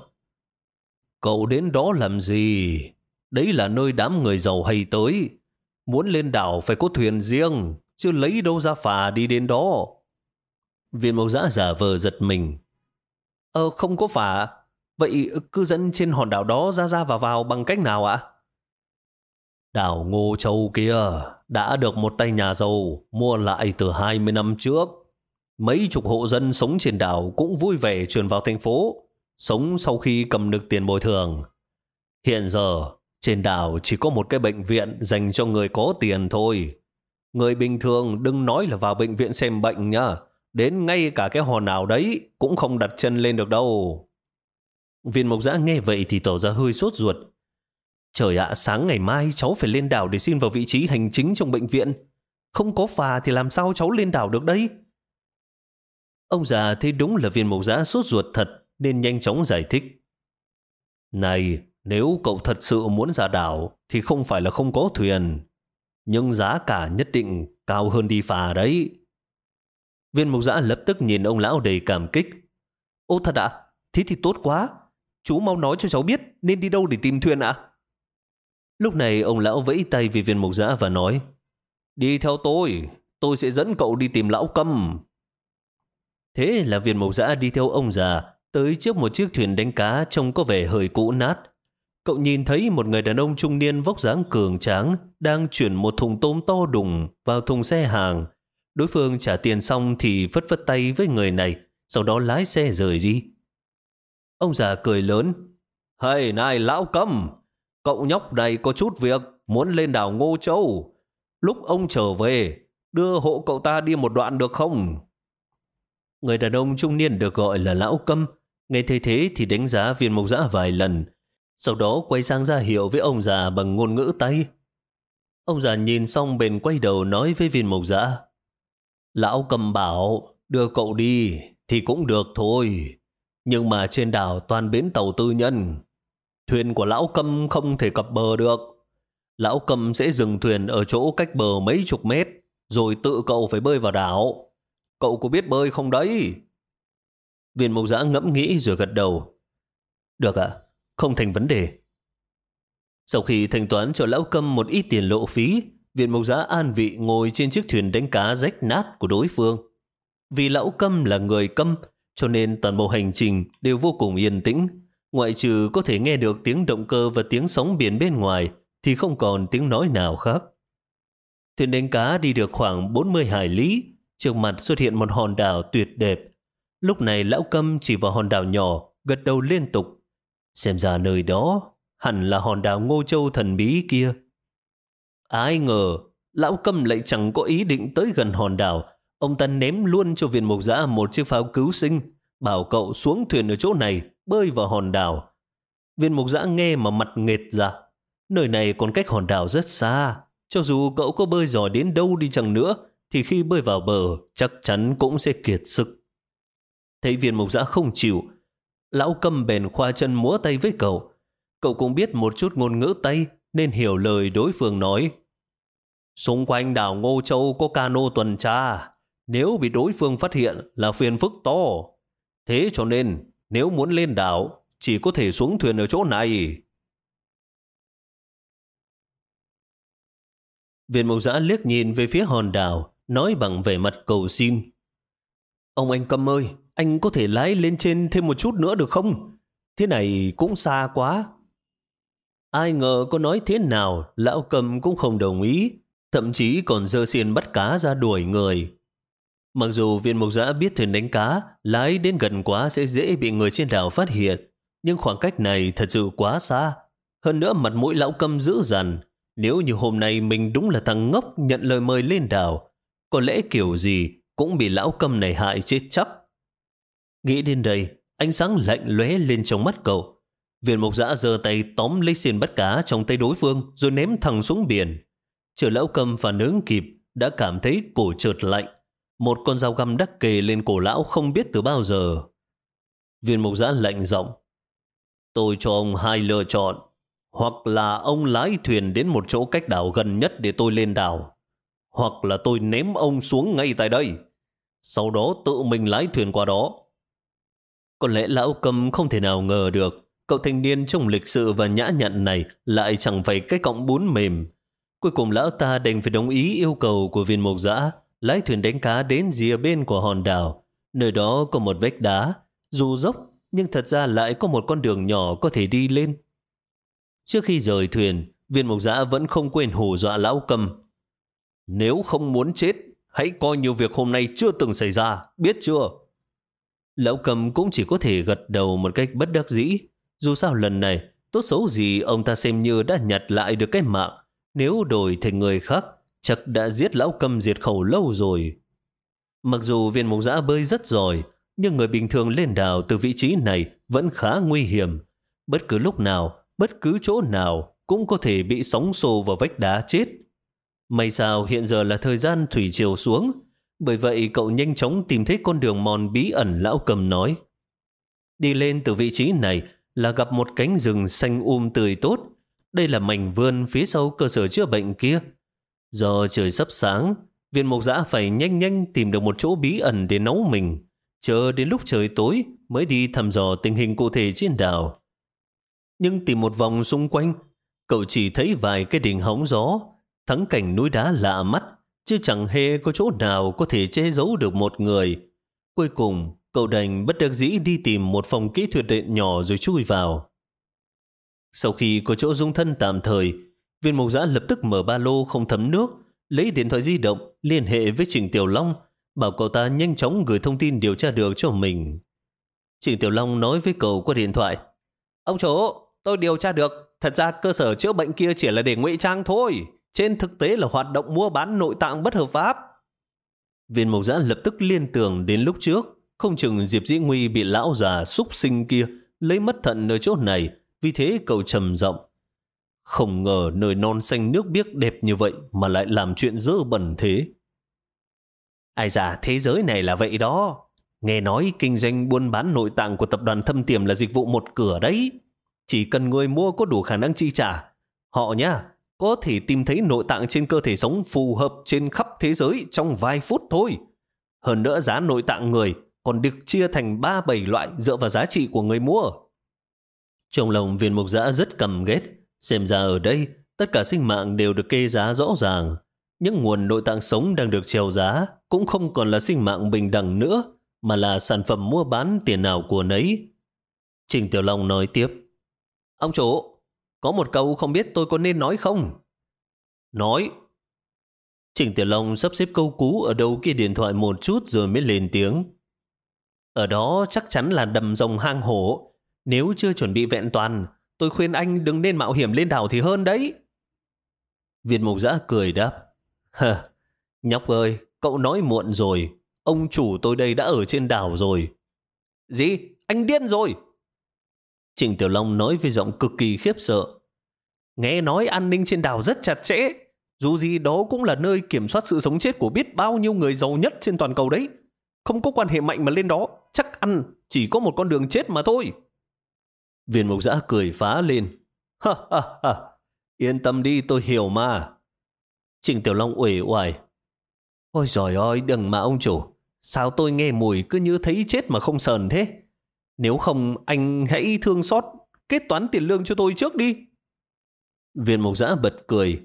Cậu đến đó làm gì? Đấy là nơi đám người giàu hay tới. Muốn lên đảo phải có thuyền riêng, chứ lấy đâu ra phà đi đến đó. Viên mộc giã giả vờ giật mình. Ờ, không có phà. Vậy cư dân trên hòn đảo đó ra ra vào vào bằng cách nào ạ? Đảo Ngô Châu kia đã được một tay nhà giàu mua lại từ 20 năm trước. Mấy chục hộ dân sống trên đảo cũng vui vẻ chuyển vào thành phố, sống sau khi cầm được tiền bồi thường. Hiện giờ, trên đảo chỉ có một cái bệnh viện dành cho người có tiền thôi. Người bình thường đừng nói là vào bệnh viện xem bệnh nhá. Đến ngay cả cái hòn đảo đấy cũng không đặt chân lên được đâu. Viên mộc giã nghe vậy thì tỏ ra hơi sốt ruột. Trời ạ, sáng ngày mai cháu phải lên đảo để xin vào vị trí hành chính trong bệnh viện. Không có phà thì làm sao cháu lên đảo được đấy? Ông già thấy đúng là viên mộc giã sốt ruột thật nên nhanh chóng giải thích. Này, nếu cậu thật sự muốn ra đảo thì không phải là không có thuyền. Nhưng giá cả nhất định cao hơn đi phà đấy. Viên mục giã lập tức nhìn ông lão đầy cảm kích. Ô thật ạ, thế thì tốt quá. Chú mau nói cho cháu biết nên đi đâu để tìm thuyền ạ. Lúc này ông lão vẫy tay về viên mục giã và nói Đi theo tôi, tôi sẽ dẫn cậu đi tìm lão câm. Thế là viên mục giã đi theo ông già tới trước một chiếc thuyền đánh cá trông có vẻ hơi cũ nát. Cậu nhìn thấy một người đàn ông trung niên vóc dáng cường tráng đang chuyển một thùng tôm to đùng vào thùng xe hàng. Đối phương trả tiền xong thì vất vất tay với người này, sau đó lái xe rời đi. Ông già cười lớn. Hey này lão cầm, cậu nhóc này có chút việc, muốn lên đảo Ngô Châu. Lúc ông trở về, đưa hộ cậu ta đi một đoạn được không? Người đàn ông trung niên được gọi là lão câm. Nghe thấy thế thì đánh giá viên mộc giã vài lần, sau đó quay sang ra hiệu với ông già bằng ngôn ngữ tay. Ông già nhìn xong bền quay đầu nói với viên mộc giã. Lão cầm bảo, đưa cậu đi thì cũng được thôi. Nhưng mà trên đảo toàn bến tàu tư nhân. Thuyền của lão cầm không thể cập bờ được. Lão cầm sẽ dừng thuyền ở chỗ cách bờ mấy chục mét, rồi tự cậu phải bơi vào đảo. Cậu có biết bơi không đấy? Viên mộc giã ngẫm nghĩ rồi gật đầu. Được ạ, không thành vấn đề. Sau khi thanh toán cho lão câm một ít tiền lộ phí, viện mộc giá an vị ngồi trên chiếc thuyền đánh cá rách nát của đối phương. Vì lão câm là người câm, cho nên toàn bộ hành trình đều vô cùng yên tĩnh. Ngoại trừ có thể nghe được tiếng động cơ và tiếng sóng biển bên ngoài, thì không còn tiếng nói nào khác. Thuyền đánh cá đi được khoảng 40 hải lý, trước mặt xuất hiện một hòn đảo tuyệt đẹp. Lúc này lão câm chỉ vào hòn đảo nhỏ, gật đầu liên tục, Xem ra nơi đó hẳn là hòn đảo Ngô Châu thần bí kia. Ai ngờ, lão câm lại chẳng có ý định tới gần hòn đảo. Ông ta ném luôn cho viên mục giã một chiếc pháo cứu sinh, bảo cậu xuống thuyền ở chỗ này, bơi vào hòn đảo. Viên mục giã nghe mà mặt nghệt ra. Nơi này còn cách hòn đảo rất xa. Cho dù cậu có bơi giỏi đến đâu đi chăng nữa, thì khi bơi vào bờ, chắc chắn cũng sẽ kiệt sức. Thấy viên mục giã không chịu, Lão cầm bền khoa chân múa tay với cậu. Cậu cũng biết một chút ngôn ngữ Tây nên hiểu lời đối phương nói. Xung quanh đảo Ngô Châu có cano tuần tra. Nếu bị đối phương phát hiện là phiền phức to. Thế cho nên nếu muốn lên đảo chỉ có thể xuống thuyền ở chỗ này. Viên mộc giã liếc nhìn về phía hòn đảo, nói bằng vẻ mặt cầu xin. Ông anh Câm ơi, anh có thể lái lên trên thêm một chút nữa được không? Thế này cũng xa quá. Ai ngờ có nói thế nào, lão cầm cũng không đồng ý, thậm chí còn dơ xiên bắt cá ra đuổi người. Mặc dù viên mục giã biết thuyền đánh cá, lái đến gần quá sẽ dễ bị người trên đảo phát hiện, nhưng khoảng cách này thật sự quá xa. Hơn nữa mặt mũi lão cầm dữ dằn, nếu như hôm nay mình đúng là thằng ngốc nhận lời mời lên đảo, có lẽ kiểu gì cũng bị lão cầm này hại chết chắc. Nghĩ đến đây, ánh sáng lạnh lóe lên trong mắt cậu. Viên mộc giã giơ tay tóm lấy xiên bắt cá trong tay đối phương rồi ném thẳng xuống biển. Chờ lão cầm và nướng kịp, đã cảm thấy cổ trượt lạnh. Một con dao găm đắc kề lên cổ lão không biết từ bao giờ. Viên mộc giã lạnh giọng. Tôi cho ông hai lựa chọn. Hoặc là ông lái thuyền đến một chỗ cách đảo gần nhất để tôi lên đảo. Hoặc là tôi ném ông xuống ngay tại đây. Sau đó tự mình lái thuyền qua đó. Có lẽ lão cầm không thể nào ngờ được cậu thanh niên trong lịch sự và nhã nhặn này lại chẳng phải cái cọng bún mềm. Cuối cùng lão ta đành phải đồng ý yêu cầu của viên mộc giã lái thuyền đánh cá đến rìa bên của hòn đảo. Nơi đó có một vách đá, dù dốc nhưng thật ra lại có một con đường nhỏ có thể đi lên. Trước khi rời thuyền, viên mộc giã vẫn không quên hù dọa lão cầm. Nếu không muốn chết, hãy coi nhiều việc hôm nay chưa từng xảy ra, biết chưa? Lão cầm cũng chỉ có thể gật đầu một cách bất đắc dĩ. Dù sao lần này, tốt xấu gì ông ta xem như đã nhặt lại được cái mạng. Nếu đổi thành người khác, chắc đã giết lão cầm diệt khẩu lâu rồi. Mặc dù viên mục giã bơi rất giỏi, nhưng người bình thường lên đảo từ vị trí này vẫn khá nguy hiểm. Bất cứ lúc nào, bất cứ chỗ nào cũng có thể bị sóng xô vào vách đá chết. May sao hiện giờ là thời gian thủy triều xuống, bởi vậy cậu nhanh chóng tìm thấy con đường mòn bí ẩn lão cầm nói. Đi lên từ vị trí này là gặp một cánh rừng xanh um tươi tốt. Đây là mảnh vườn phía sau cơ sở chữa bệnh kia. Do trời sắp sáng, viên mộc giã phải nhanh nhanh tìm được một chỗ bí ẩn để nấu mình chờ đến lúc trời tối mới đi thăm dò tình hình cụ thể trên đảo. Nhưng tìm một vòng xung quanh, cậu chỉ thấy vài cái đỉnh hóng gió, thắng cảnh núi đá lạ mắt, chứ chẳng hề có chỗ nào có thể che giấu được một người. Cuối cùng, cậu đành bất đắc dĩ đi tìm một phòng kỹ thuật điện nhỏ rồi chui vào. Sau khi có chỗ dung thân tạm thời, viên mộc giã lập tức mở ba lô không thấm nước, lấy điện thoại di động, liên hệ với Trình Tiểu Long, bảo cậu ta nhanh chóng gửi thông tin điều tra được cho mình. Trình Tiểu Long nói với cậu qua điện thoại. Ông chủ, tôi điều tra được. Thật ra cơ sở chữa bệnh kia chỉ là để ngụy trang thôi. Trên thực tế là hoạt động mua bán nội tạng bất hợp pháp. Viên mộc giã lập tức liên tưởng đến lúc trước. Không chừng Diệp Dĩ Nguy bị lão già xúc sinh kia lấy mất thận nơi chỗ này. Vì thế cậu trầm rộng. Không ngờ nơi non xanh nước biếc đẹp như vậy mà lại làm chuyện dơ bẩn thế. Ai già thế giới này là vậy đó. Nghe nói kinh doanh buôn bán nội tạng của tập đoàn thâm tiềm là dịch vụ một cửa đấy. Chỉ cần người mua có đủ khả năng chi trả. Họ nhá, có thể tìm thấy nội tạng trên cơ thể sống phù hợp trên khắp thế giới trong vài phút thôi. Hơn nữa giá nội tạng người còn được chia thành 3-7 loại dựa vào giá trị của người mua. Trong lòng viên mục giã rất cầm ghét. Xem ra ở đây, tất cả sinh mạng đều được kê giá rõ ràng. Những nguồn nội tạng sống đang được treo giá cũng không còn là sinh mạng bình đẳng nữa, mà là sản phẩm mua bán tiền nào của nấy. Trình Tiểu Long nói tiếp. Ông chủ, có một câu không biết tôi có nên nói không? Nói. Trình Tiểu Long sắp xếp câu cú ở đầu kia điện thoại một chút rồi mới lên tiếng. Ở đó chắc chắn là đầm rồng hang hổ. Nếu chưa chuẩn bị vẹn toàn, tôi khuyên anh đừng nên mạo hiểm lên đảo thì hơn đấy. Việt Mộc Giã cười đáp. Hờ, nhóc ơi, cậu nói muộn rồi. Ông chủ tôi đây đã ở trên đảo rồi. Gì? Anh điên rồi! Trịnh Tiểu Long nói với giọng cực kỳ khiếp sợ. Nghe nói an ninh trên đảo rất chặt chẽ. Dù gì đó cũng là nơi kiểm soát sự sống chết của biết bao nhiêu người giàu nhất trên toàn cầu đấy. Không có quan hệ mạnh mà lên đó, chắc ăn chỉ có một con đường chết mà thôi. Viên mục giã cười phá lên. Ha ha ha, yên tâm đi tôi hiểu mà. Trịnh Tiểu Long uể oải. Ôi giời ơi, đừng mà ông chủ. Sao tôi nghe mùi cứ như thấy chết mà không sờn thế? Nếu không, anh hãy thương xót, kết toán tiền lương cho tôi trước đi. Viên mục giã bật cười.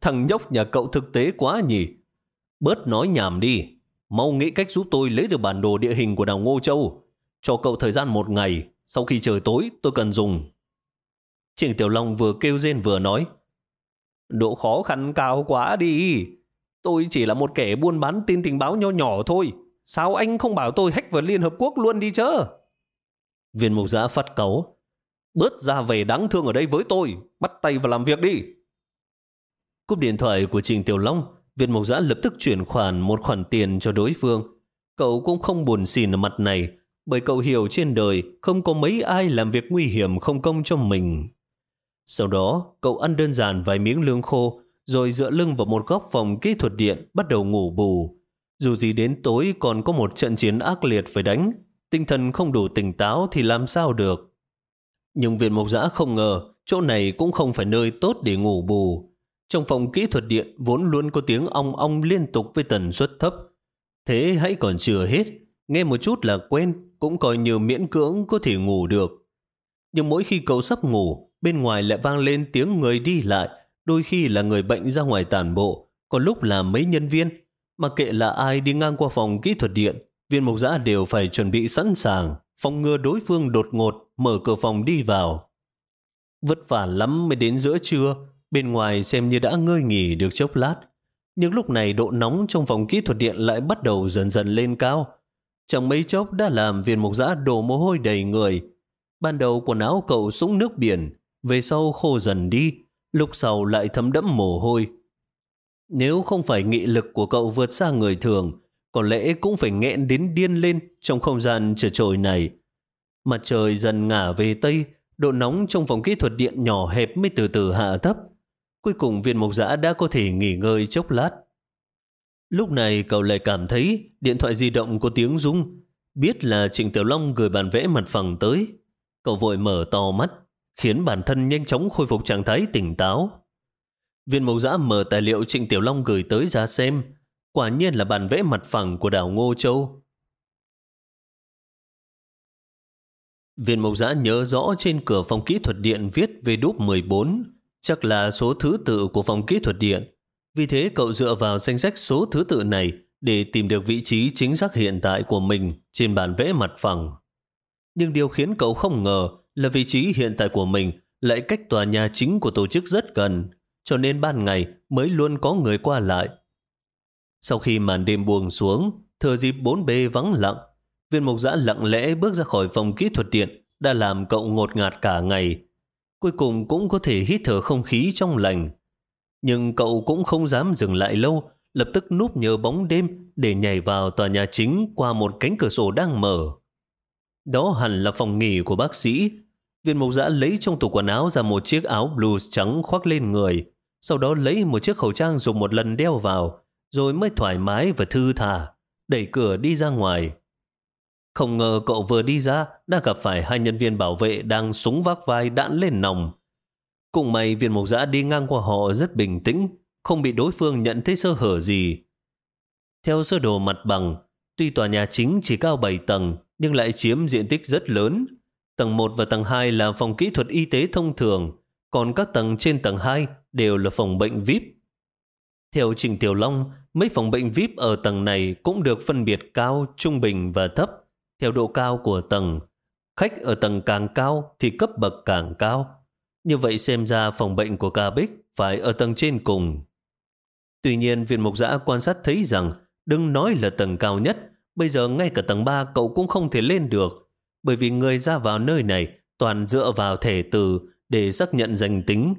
Thằng nhóc nhà cậu thực tế quá nhỉ. Bớt nói nhảm đi. Mau nghĩ cách giúp tôi lấy được bản đồ địa hình của đảo Ngô Châu. Cho cậu thời gian một ngày. Sau khi trời tối, tôi cần dùng. Trịnh Tiểu Long vừa kêu rên vừa nói. Độ khó khăn cao quá đi. Tôi chỉ là một kẻ buôn bán tin tình báo nho nhỏ thôi. Sao anh không bảo tôi hack vào Liên Hợp Quốc luôn đi chứ? Viên mục giã phát cấu. Bớt ra về đáng thương ở đây với tôi. Bắt tay vào làm việc đi. Cúp điện thoại của Trình Tiểu Long, Viên mục giã lập tức chuyển khoản một khoản tiền cho đối phương. Cậu cũng không buồn xỉn ở mặt này, bởi cậu hiểu trên đời không có mấy ai làm việc nguy hiểm không công cho mình. Sau đó, cậu ăn đơn giản vài miếng lương khô, rồi dựa lưng vào một góc phòng kỹ thuật điện bắt đầu ngủ bù. Dù gì đến tối còn có một trận chiến ác liệt phải đánh, tinh thần không đủ tỉnh táo thì làm sao được. Nhưng viện mộc giã không ngờ chỗ này cũng không phải nơi tốt để ngủ bù. Trong phòng kỹ thuật điện vốn luôn có tiếng ong ong liên tục với tần suất thấp. Thế hãy còn chưa hết, nghe một chút là quen, cũng coi như miễn cưỡng có thể ngủ được. Nhưng mỗi khi cậu sắp ngủ, bên ngoài lại vang lên tiếng người đi lại, đôi khi là người bệnh ra ngoài tàn bộ, còn lúc là mấy nhân viên. Mà kệ là ai đi ngang qua phòng kỹ thuật điện, viên mục giã đều phải chuẩn bị sẵn sàng, phòng ngừa đối phương đột ngột mở cửa phòng đi vào. Vất vả lắm mới đến giữa trưa, bên ngoài xem như đã ngơi nghỉ được chốc lát. Nhưng lúc này độ nóng trong phòng kỹ thuật điện lại bắt đầu dần dần lên cao. Chẳng mấy chốc đã làm viên mục giã đổ mồ hôi đầy người. Ban đầu quần áo cậu sũng nước biển, về sau khô dần đi, lúc sau lại thấm đẫm mồ hôi. Nếu không phải nghị lực của cậu vượt xa người thường, có lẽ cũng phải nghẹn đến điên lên trong không gian trở trội này. Mặt trời dần ngả về Tây, độ nóng trong phòng kỹ thuật điện nhỏ hẹp mới từ từ hạ thấp. Cuối cùng viên mục giã đã có thể nghỉ ngơi chốc lát. Lúc này cậu lại cảm thấy điện thoại di động có tiếng rung. Biết là Trịnh Tiểu Long gửi bản vẽ mặt phẳng tới. Cậu vội mở to mắt, khiến bản thân nhanh chóng khôi phục trạng thái tỉnh táo. Viên mộc giã mở tài liệu Trịnh Tiểu Long gửi tới ra xem. Quả nhiên là bản vẽ mặt phẳng của đảo Ngô Châu. Viên mộc giã nhớ rõ trên cửa phòng kỹ thuật điện viết về đúc 14, chắc là số thứ tự của phòng kỹ thuật điện. Vì thế cậu dựa vào danh sách số thứ tự này để tìm được vị trí chính xác hiện tại của mình trên bản vẽ mặt phẳng. Nhưng điều khiến cậu không ngờ là vị trí hiện tại của mình lại cách tòa nhà chính của tổ chức rất gần, cho nên ban ngày mới luôn có người qua lại. Sau khi màn đêm buông xuống, thừa dịp bốn bề vắng lặng, viên mục giã lặng lẽ bước ra khỏi phòng kỹ thuật điện đã làm cậu ngột ngạt cả ngày. Cuối cùng cũng có thể hít thở không khí trong lành. Nhưng cậu cũng không dám dừng lại lâu, lập tức núp nhờ bóng đêm để nhảy vào tòa nhà chính qua một cánh cửa sổ đang mở. Đó hẳn là phòng nghỉ của bác sĩ. Viên mục giã lấy trong tủ quần áo ra một chiếc áo blues trắng khoác lên người, sau đó lấy một chiếc khẩu trang dùng một lần đeo vào, rồi mới thoải mái và thư thả, đẩy cửa đi ra ngoài. Không ngờ cậu vừa đi ra đã gặp phải hai nhân viên bảo vệ đang súng vác vai đạn lên nòng. Cùng may viên mục giã đi ngang qua họ rất bình tĩnh, không bị đối phương nhận thấy sơ hở gì. Theo sơ đồ mặt bằng, tuy tòa nhà chính chỉ cao 7 tầng nhưng lại chiếm diện tích rất lớn. Tầng 1 và tầng 2 là phòng kỹ thuật y tế thông thường, còn các tầng trên tầng 2 đều là phòng bệnh VIP. Theo Trình Tiểu Long, mấy phòng bệnh VIP ở tầng này cũng được phân biệt cao, trung bình và thấp, theo độ cao của tầng. Khách ở tầng càng cao thì cấp bậc càng cao. Như vậy xem ra phòng bệnh của ca Bích phải ở tầng trên cùng. Tuy nhiên viên mục giã quan sát thấy rằng đừng nói là tầng cao nhất, bây giờ ngay cả tầng 3 cậu cũng không thể lên được, bởi vì người ra vào nơi này toàn dựa vào thể từ để xác nhận danh tính.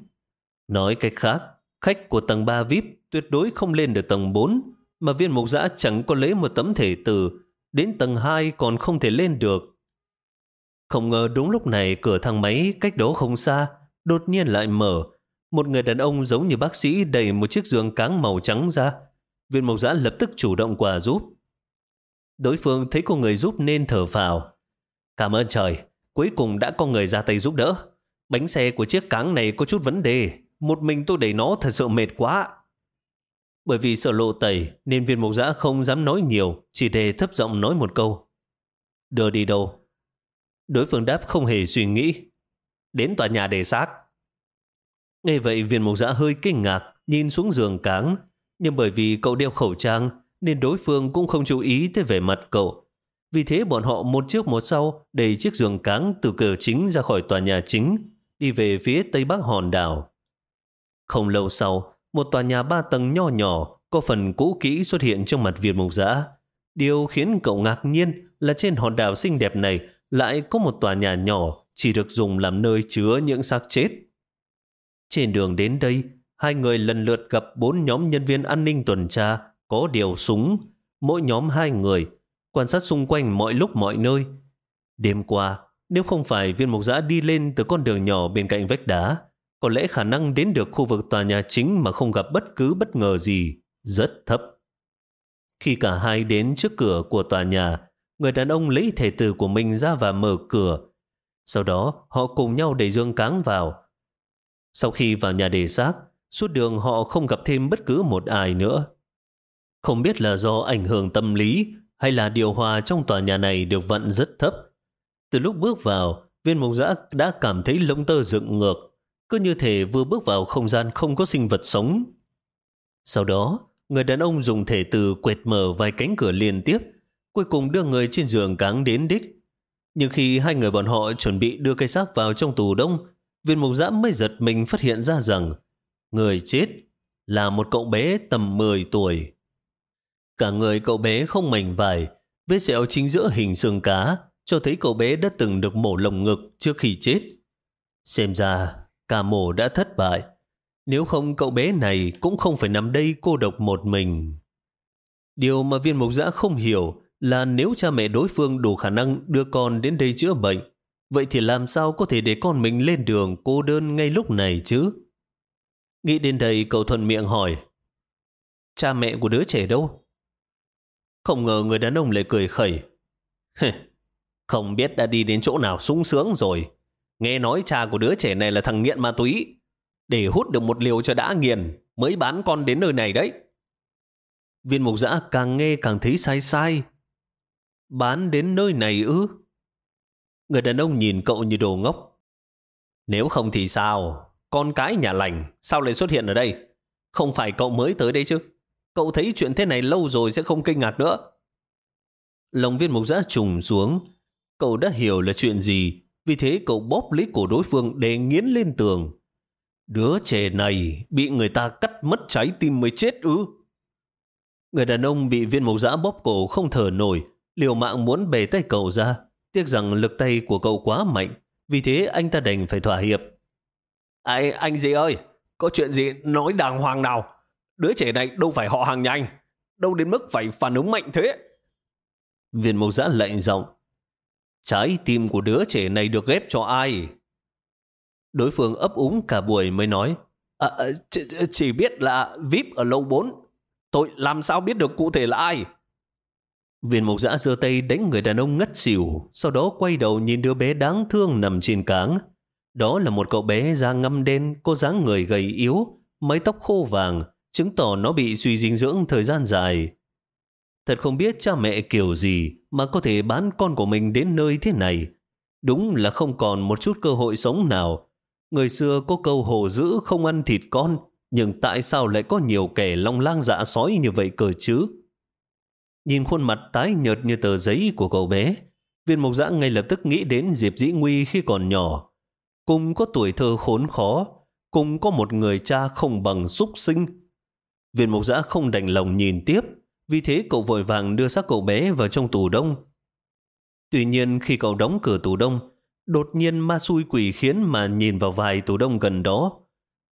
Nói cách khác, khách của tầng 3 VIP tuyệt đối không lên được tầng 4, mà viên mục giã chẳng có lấy một tấm thể từ, đến tầng 2 còn không thể lên được. Không ngờ đúng lúc này cửa thang máy cách đó không xa, đột nhiên lại mở. Một người đàn ông giống như bác sĩ đẩy một chiếc giường cáng màu trắng ra. Viên mộc giã lập tức chủ động quà giúp. Đối phương thấy có người giúp nên thở phào. Cảm ơn trời, cuối cùng đã có người ra tay giúp đỡ. Bánh xe của chiếc cáng này có chút vấn đề. Một mình tôi đẩy nó thật sự mệt quá. Bởi vì sợ lộ tẩy nên viên mộc giã không dám nói nhiều, chỉ để thấp giọng nói một câu. Đưa đi đâu? Đối phương đáp không hề suy nghĩ. Đến tòa nhà để xác. Nghe vậy viên mộc giã hơi kinh ngạc, nhìn xuống giường cáng. Nhưng bởi vì cậu đeo khẩu trang nên đối phương cũng không chú ý tới vẻ mặt cậu. Vì thế bọn họ một trước một sau đẩy chiếc giường cáng từ cửa chính ra khỏi tòa nhà chính, đi về phía tây bắc hòn đảo. Không lâu sau, một tòa nhà ba tầng nho nhỏ có phần cũ kỹ xuất hiện trong mặt Việt Mộc Giã. Điều khiến cậu ngạc nhiên là trên hòn đảo xinh đẹp này lại có một tòa nhà nhỏ chỉ được dùng làm nơi chứa những xác chết. Trên đường đến đây, hai người lần lượt gặp bốn nhóm nhân viên an ninh tuần tra có điều súng, mỗi nhóm hai người, quan sát xung quanh mọi lúc mọi nơi. Đêm qua, nếu không phải viên mục giã đi lên từ con đường nhỏ bên cạnh vách đá, có lẽ khả năng đến được khu vực tòa nhà chính mà không gặp bất cứ bất ngờ gì rất thấp. Khi cả hai đến trước cửa của tòa nhà, người đàn ông lấy thẻ từ của mình ra và mở cửa. Sau đó, họ cùng nhau đẩy dương cáng vào. Sau khi vào nhà đề xác, suốt đường họ không gặp thêm bất cứ một ai nữa. Không biết là do ảnh hưởng tâm lý hay là điều hòa trong tòa nhà này được vận rất thấp. Từ lúc bước vào, viên mục giã đã cảm thấy lông tơ dựng ngược, cứ như thể vừa bước vào không gian không có sinh vật sống. Sau đó, người đàn ông dùng thể từ quẹt mở vài cánh cửa liên tiếp, cuối cùng đưa người trên giường cáng đến đích. Nhưng khi hai người bọn họ chuẩn bị đưa cây xác vào trong tù đông, viên mục giãm mới giật mình phát hiện ra rằng người chết là một cậu bé tầm 10 tuổi. Cả người cậu bé không mảnh vải, vết sẹo chính giữa hình xương cá, cho thấy cậu bé đã từng được mổ lồng ngực trước khi chết. Xem ra, cả mổ đã thất bại. Nếu không cậu bé này cũng không phải nằm đây cô độc một mình. Điều mà viên mục giã không hiểu là nếu cha mẹ đối phương đủ khả năng đưa con đến đây chữa bệnh, vậy thì làm sao có thể để con mình lên đường cô đơn ngay lúc này chứ? Nghĩ đến đây cậu thuận miệng hỏi, cha mẹ của đứa trẻ đâu? Không ngờ người đàn ông lại cười khẩy. Không biết đã đi đến chỗ nào sung sướng rồi. Nghe nói cha của đứa trẻ này là thằng nghiện ma túy. Để hút được một liều cho đã nghiền, mới bán con đến nơi này đấy. Viên mục giã càng nghe càng thấy sai sai. Bán đến nơi này ư? Người đàn ông nhìn cậu như đồ ngốc. Nếu không thì sao? Con cái nhà lành, sao lại xuất hiện ở đây? Không phải cậu mới tới đây chứ? Cậu thấy chuyện thế này lâu rồi sẽ không kinh ngạc nữa. Lòng viên mục giã trùng xuống. Cậu đã hiểu là chuyện gì. Vì thế cậu bóp lấy cổ đối phương để nghiến lên tường. Đứa trẻ này bị người ta cắt mất trái tim mới chết ư. Người đàn ông bị viên mộc giã bóp cổ không thở nổi, liều mạng muốn bề tay cậu ra. Tiếc rằng lực tay của cậu quá mạnh, vì thế anh ta đành phải thỏa hiệp. Ai, anh gì ơi, có chuyện gì nói đàng hoàng nào. Đứa trẻ này đâu phải họ hàng nhà anh, đâu đến mức phải phản ứng mạnh thế. Viên mộc giã lạnh giọng. Trái tim của đứa trẻ này được ghép cho ai? Đối phương ấp úng cả buổi mới nói. À, à chỉ, chỉ biết là VIP ở lâu 4 Tôi làm sao biết được cụ thể là ai? Viên mục giã giơ tay đánh người đàn ông ngất xỉu, sau đó quay đầu nhìn đứa bé đáng thương nằm trên cáng. Đó là một cậu bé da ngâm đen, có dáng người gầy yếu, mái tóc khô vàng, chứng tỏ nó bị suy dinh dưỡng thời gian dài. Thật không biết cha mẹ kiểu gì mà có thể bán con của mình đến nơi thế này. Đúng là không còn một chút cơ hội sống nào. Người xưa có câu hổ dữ không ăn thịt con, nhưng tại sao lại có nhiều kẻ long lang dạ sói như vậy cờ chứ? Nhìn khuôn mặt tái nhợt như tờ giấy của cậu bé, viên mộc giã ngay lập tức nghĩ đến Diệp Dĩ Nguy khi còn nhỏ. Cùng có tuổi thơ khốn khó, cùng có một người cha không bằng súc sinh. Viên mộc giã không đành lòng nhìn tiếp, vì thế cậu vội vàng đưa xác cậu bé vào trong tù đông. Tuy nhiên khi cậu đóng cửa tù đông, đột nhiên ma xui quỷ khiến mà nhìn vào vài tù đông gần đó,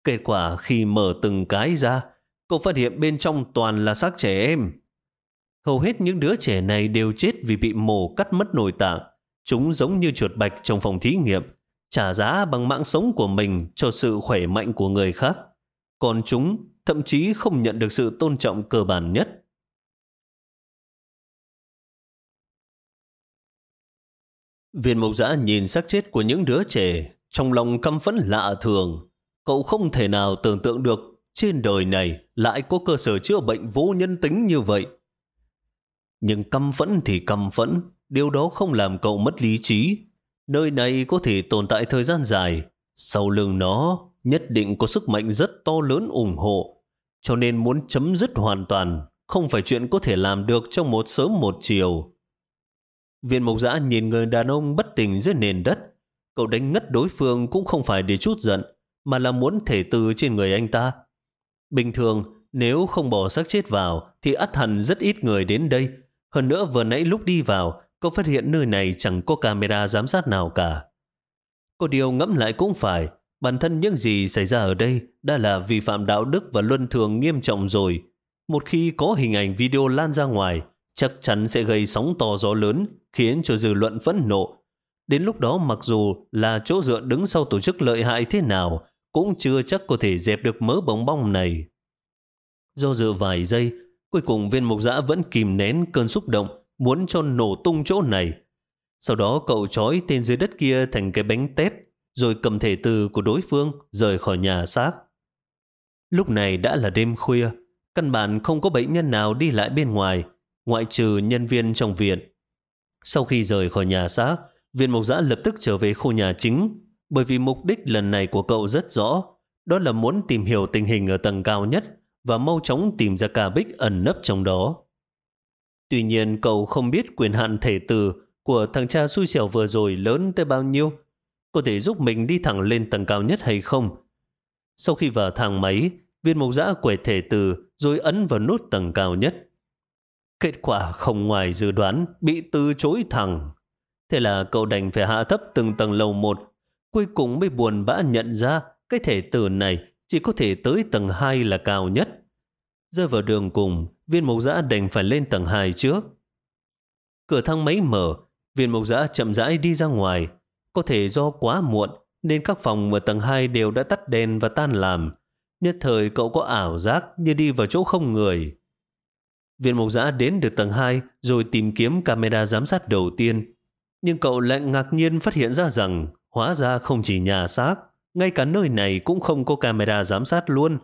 Kết quả khi mở từng cái ra, cậu phát hiện bên trong toàn là xác trẻ em. Hầu hết những đứa trẻ này đều chết vì bị mổ cắt mất nội tạng. Chúng giống như chuột bạch trong phòng thí nghiệm, trả giá bằng mạng sống của mình cho sự khỏe mạnh của người khác. Còn chúng thậm chí không nhận được sự tôn trọng cơ bản nhất. Viên mộc giã nhìn xác chết của những đứa trẻ, trong lòng căm phẫn lạ thường. Cậu không thể nào tưởng tượng được trên đời này lại có cơ sở chữa bệnh vô nhân tính như vậy. Nhưng căm phẫn thì căm phẫn, điều đó không làm cậu mất lý trí. Nơi này có thể tồn tại thời gian dài, sau lưng nó nhất định có sức mạnh rất to lớn ủng hộ, cho nên muốn chấm dứt hoàn toàn không phải chuyện có thể làm được trong một sớm một chiều. Viên mộc giã nhìn người đàn ông bất tỉnh dưới nền đất, cậu đánh ngất đối phương cũng không phải để chút giận, mà là muốn thể từ trên người anh ta. Bình thường, nếu không bỏ xác chết vào, thì ắt hẳn rất ít người đến đây. Hơn nữa vừa nãy lúc đi vào, cậu phát hiện nơi này chẳng có camera giám sát nào cả. Có điều ngẫm lại cũng phải, bản thân những gì xảy ra ở đây đã là vi phạm đạo đức và luân thường nghiêm trọng rồi. Một khi có hình ảnh video lan ra ngoài, chắc chắn sẽ gây sóng to gió lớn, khiến cho dư luận phẫn nộ. Đến lúc đó mặc dù là chỗ dựa đứng sau tổ chức lợi hại thế nào, cũng chưa chắc có thể dẹp được mớ bóng bong này. Do dự vài giây, cuối cùng viên mục giã vẫn kìm nén cơn xúc động, muốn cho nổ tung chỗ này. Sau đó cậu trói tên dưới đất kia thành cái bánh tét, rồi cầm thể từ của đối phương rời khỏi nhà xác. Lúc này đã là đêm khuya, căn bản không có bệnh nhân nào đi lại bên ngoài, ngoại trừ nhân viên trong viện. Sau khi rời khỏi nhà xác, viên mộc giã lập tức trở về khu nhà chính bởi vì mục đích lần này của cậu rất rõ, đó là muốn tìm hiểu tình hình ở tầng cao nhất và mau chóng tìm ra cả bích ẩn nấp trong đó. Tuy nhiên cậu không biết quyền hạn thể tử của thằng cha xui xẻo vừa rồi lớn tới bao nhiêu. Có thể giúp mình đi thẳng lên tầng cao nhất hay không? Sau khi vào thang máy, viên mộc giã quẹt thể từ rồi ấn vào nút tầng cao nhất. Kết quả không ngoài dự đoán bị từ chối thẳng. Thế là cậu đành phải hạ thấp từng tầng lầu một. Cuối cùng mới buồn bã nhận ra cái thể tử này chỉ có thể tới tầng 2 là cao nhất. Rơi vào đường cùng, viên mộc giã đành phải lên tầng 2 trước. Cửa thang máy mở, viên mộc giã chậm rãi đi ra ngoài. Có thể do quá muộn nên các phòng ở tầng 2 đều đã tắt đèn và tan làm. Nhất thời cậu có ảo giác như đi vào chỗ không người. Viên mộc giã đến được tầng 2 rồi tìm kiếm camera giám sát đầu tiên. Nhưng cậu lại ngạc nhiên phát hiện ra rằng hóa ra không chỉ nhà xác, ngay cả nơi này cũng không có camera giám sát luôn.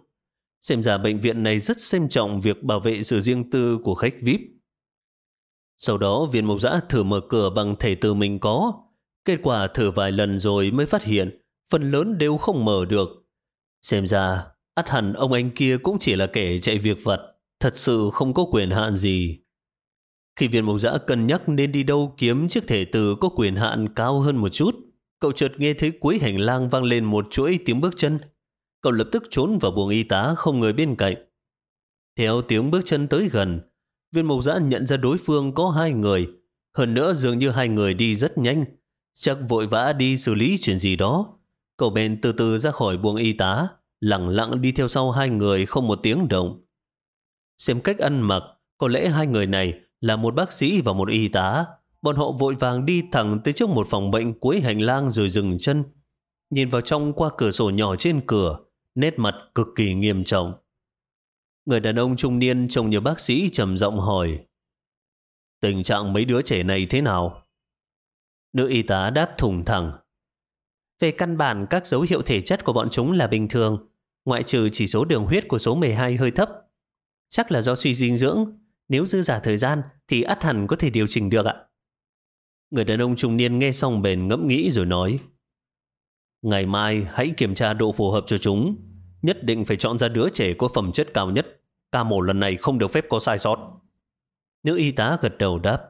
Xem ra bệnh viện này rất xem trọng việc bảo vệ sự riêng tư của khách VIP. Sau đó viên mộc giã thử mở cửa bằng thể từ mình có. Kết quả thử vài lần rồi mới phát hiện phần lớn đều không mở được. Xem ra, ắt hẳn ông anh kia cũng chỉ là kẻ chạy việc vật, thật sự không có quyền hạn gì. Khi viên mộc giã cân nhắc nên đi đâu kiếm chiếc thể từ có quyền hạn cao hơn một chút, cậu chợt nghe thấy cuối hành lang vang lên một chuỗi tiếng bước chân. Cậu lập tức trốn vào buồng y tá không người bên cạnh. Theo tiếng bước chân tới gần, viên mộc giã nhận ra đối phương có hai người. Hơn nữa dường như hai người đi rất nhanh, chắc vội vã đi xử lý chuyện gì đó. Cậu bèn từ từ ra khỏi buồng y tá, lặng lặng đi theo sau hai người không một tiếng động. Xem cách ăn mặc, có lẽ hai người này là một bác sĩ và một y tá. Bọn họ vội vàng đi thẳng tới trước một phòng bệnh cuối hành lang rồi dừng chân. Nhìn vào trong qua cửa sổ nhỏ trên cửa, nét mặt cực kỳ nghiêm trọng. Người đàn ông trung niên trông như bác sĩ trầm giọng hỏi Tình trạng mấy đứa trẻ này thế nào? Nữ y tá đáp thủng thẳng Về căn bản các dấu hiệu thể chất của bọn chúng là bình thường ngoại trừ chỉ số đường huyết của số 12 hơi thấp. Chắc là do suy dinh dưỡng nếu dư giả thời gian thì ắt hẳn có thể điều chỉnh được ạ. Người đàn ông trung niên nghe xong bền ngẫm nghĩ rồi nói Ngày mai hãy kiểm tra độ phù hợp cho chúng. Nhất định phải chọn ra đứa trẻ có phẩm chất cao nhất. Ca mổ lần này không được phép có sai sót. Nữ y tá gật đầu đáp.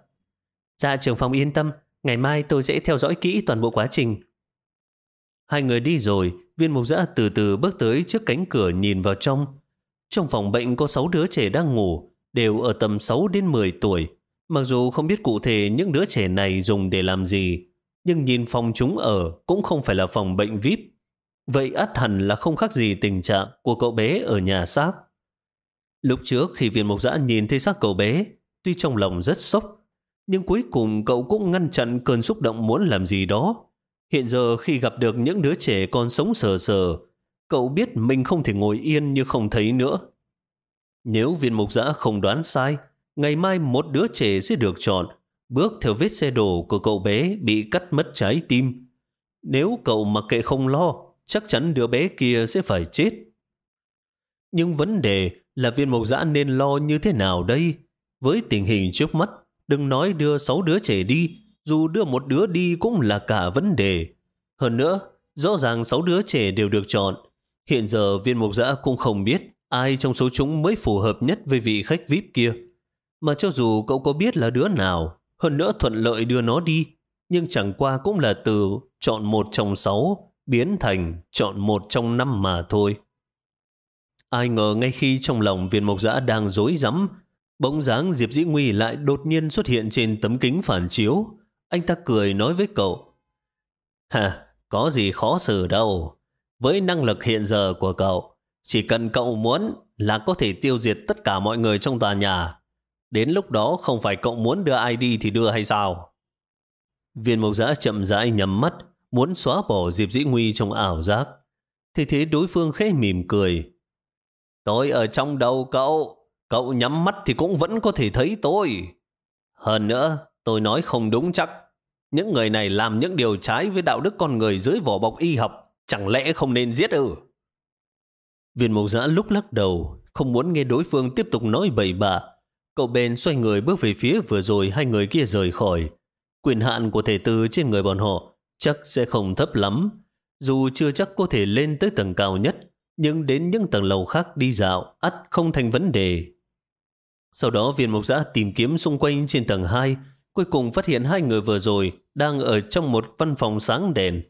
Dạ trưởng phòng yên tâm, ngày mai tôi sẽ theo dõi kỹ toàn bộ quá trình. Hai người đi rồi, viên mục giã từ từ bước tới trước cánh cửa nhìn vào trong. Trong phòng bệnh có 6 đứa trẻ đang ngủ, đều ở tầm 6 đến 10 tuổi. Mặc dù không biết cụ thể những đứa trẻ này dùng để làm gì, nhưng nhìn phòng chúng ở cũng không phải là phòng bệnh VIP. Vậy ắt hẳn là không khác gì tình trạng của cậu bé ở nhà xác. Lúc trước khi viên mộc giã nhìn thấy xác cậu bé, tuy trong lòng rất sốc, nhưng cuối cùng cậu cũng ngăn chặn cơn xúc động muốn làm gì đó. Hiện giờ khi gặp được những đứa trẻ còn sống sờ sờ, cậu biết mình không thể ngồi yên như không thấy nữa. Nếu viên mục giã không đoán sai, ngày mai một đứa trẻ sẽ được chọn, bước theo vết xe đổ của cậu bé bị cắt mất trái tim. Nếu cậu mặc kệ không lo, chắc chắn đứa bé kia sẽ phải chết. Nhưng vấn đề là viên mộc giã nên lo như thế nào đây? Với tình hình trước mắt, đừng nói đưa sáu đứa trẻ đi, dù đưa một đứa đi cũng là cả vấn đề. Hơn nữa, rõ ràng sáu đứa trẻ đều được chọn. Hiện giờ viên mục giã cũng không biết ai trong số chúng mới phù hợp nhất với vị khách VIP kia. Mà cho dù cậu có biết là đứa nào, hơn nữa thuận lợi đưa nó đi, nhưng chẳng qua cũng là từ chọn một trong sáu biến thành chọn một trong năm mà thôi. Ai ngờ ngay khi trong lòng viên mộc giã đang dối rắm bỗng dáng Diệp Dĩ Nguy lại đột nhiên xuất hiện trên tấm kính phản chiếu. Anh ta cười nói với cậu. Hà, có gì khó xử đâu. Với năng lực hiện giờ của cậu, chỉ cần cậu muốn là có thể tiêu diệt tất cả mọi người trong tòa nhà. Đến lúc đó không phải cậu muốn đưa ai đi thì đưa hay sao? Viên mục giã chậm rãi nhắm mắt, muốn xóa bỏ Diệp Dĩ Nguy trong ảo giác. Thì thế đối phương khẽ mỉm cười. Tôi ở trong đầu cậu, cậu nhắm mắt thì cũng vẫn có thể thấy tôi. Hơn nữa, Tôi nói không đúng chắc. Những người này làm những điều trái với đạo đức con người dưới vỏ bọc y học. Chẳng lẽ không nên giết ư? Viên mộc giã lúc lắc đầu, không muốn nghe đối phương tiếp tục nói bậy bạ. Cậu bèn xoay người bước về phía vừa rồi hai người kia rời khỏi. Quyền hạn của thể tư trên người bọn họ chắc sẽ không thấp lắm. Dù chưa chắc có thể lên tới tầng cao nhất, nhưng đến những tầng lầu khác đi dạo ắt không thành vấn đề. Sau đó viên Mộc giã tìm kiếm xung quanh trên tầng 2, cuối cùng phát hiện hai người vừa rồi đang ở trong một văn phòng sáng đèn.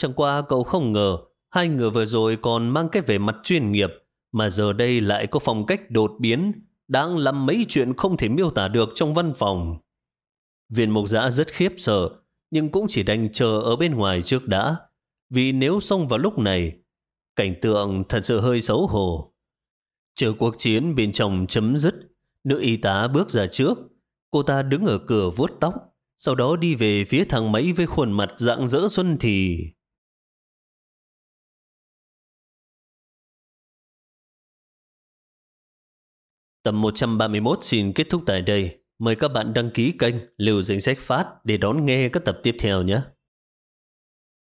Chẳng qua cậu không ngờ hai người vừa rồi còn mang cái vẻ mặt chuyên nghiệp, mà giờ đây lại có phong cách đột biến, đang làm mấy chuyện không thể miêu tả được trong văn phòng. Viên mục giã rất khiếp sợ, nhưng cũng chỉ đành chờ ở bên ngoài trước đã, vì nếu xông vào lúc này, cảnh tượng thật sự hơi xấu hổ. Chờ cuộc chiến bên trong chấm dứt, nữ y tá bước ra trước, cô ta đứng ở cửa vuốt tóc, sau đó đi về phía thang máy với khuôn mặt dạng dỡ xuân thì... Tập 131 xin kết thúc tại đây. Mời các bạn đăng ký kênh Lưu Danh Sách Phát để đón nghe các tập tiếp theo nhé.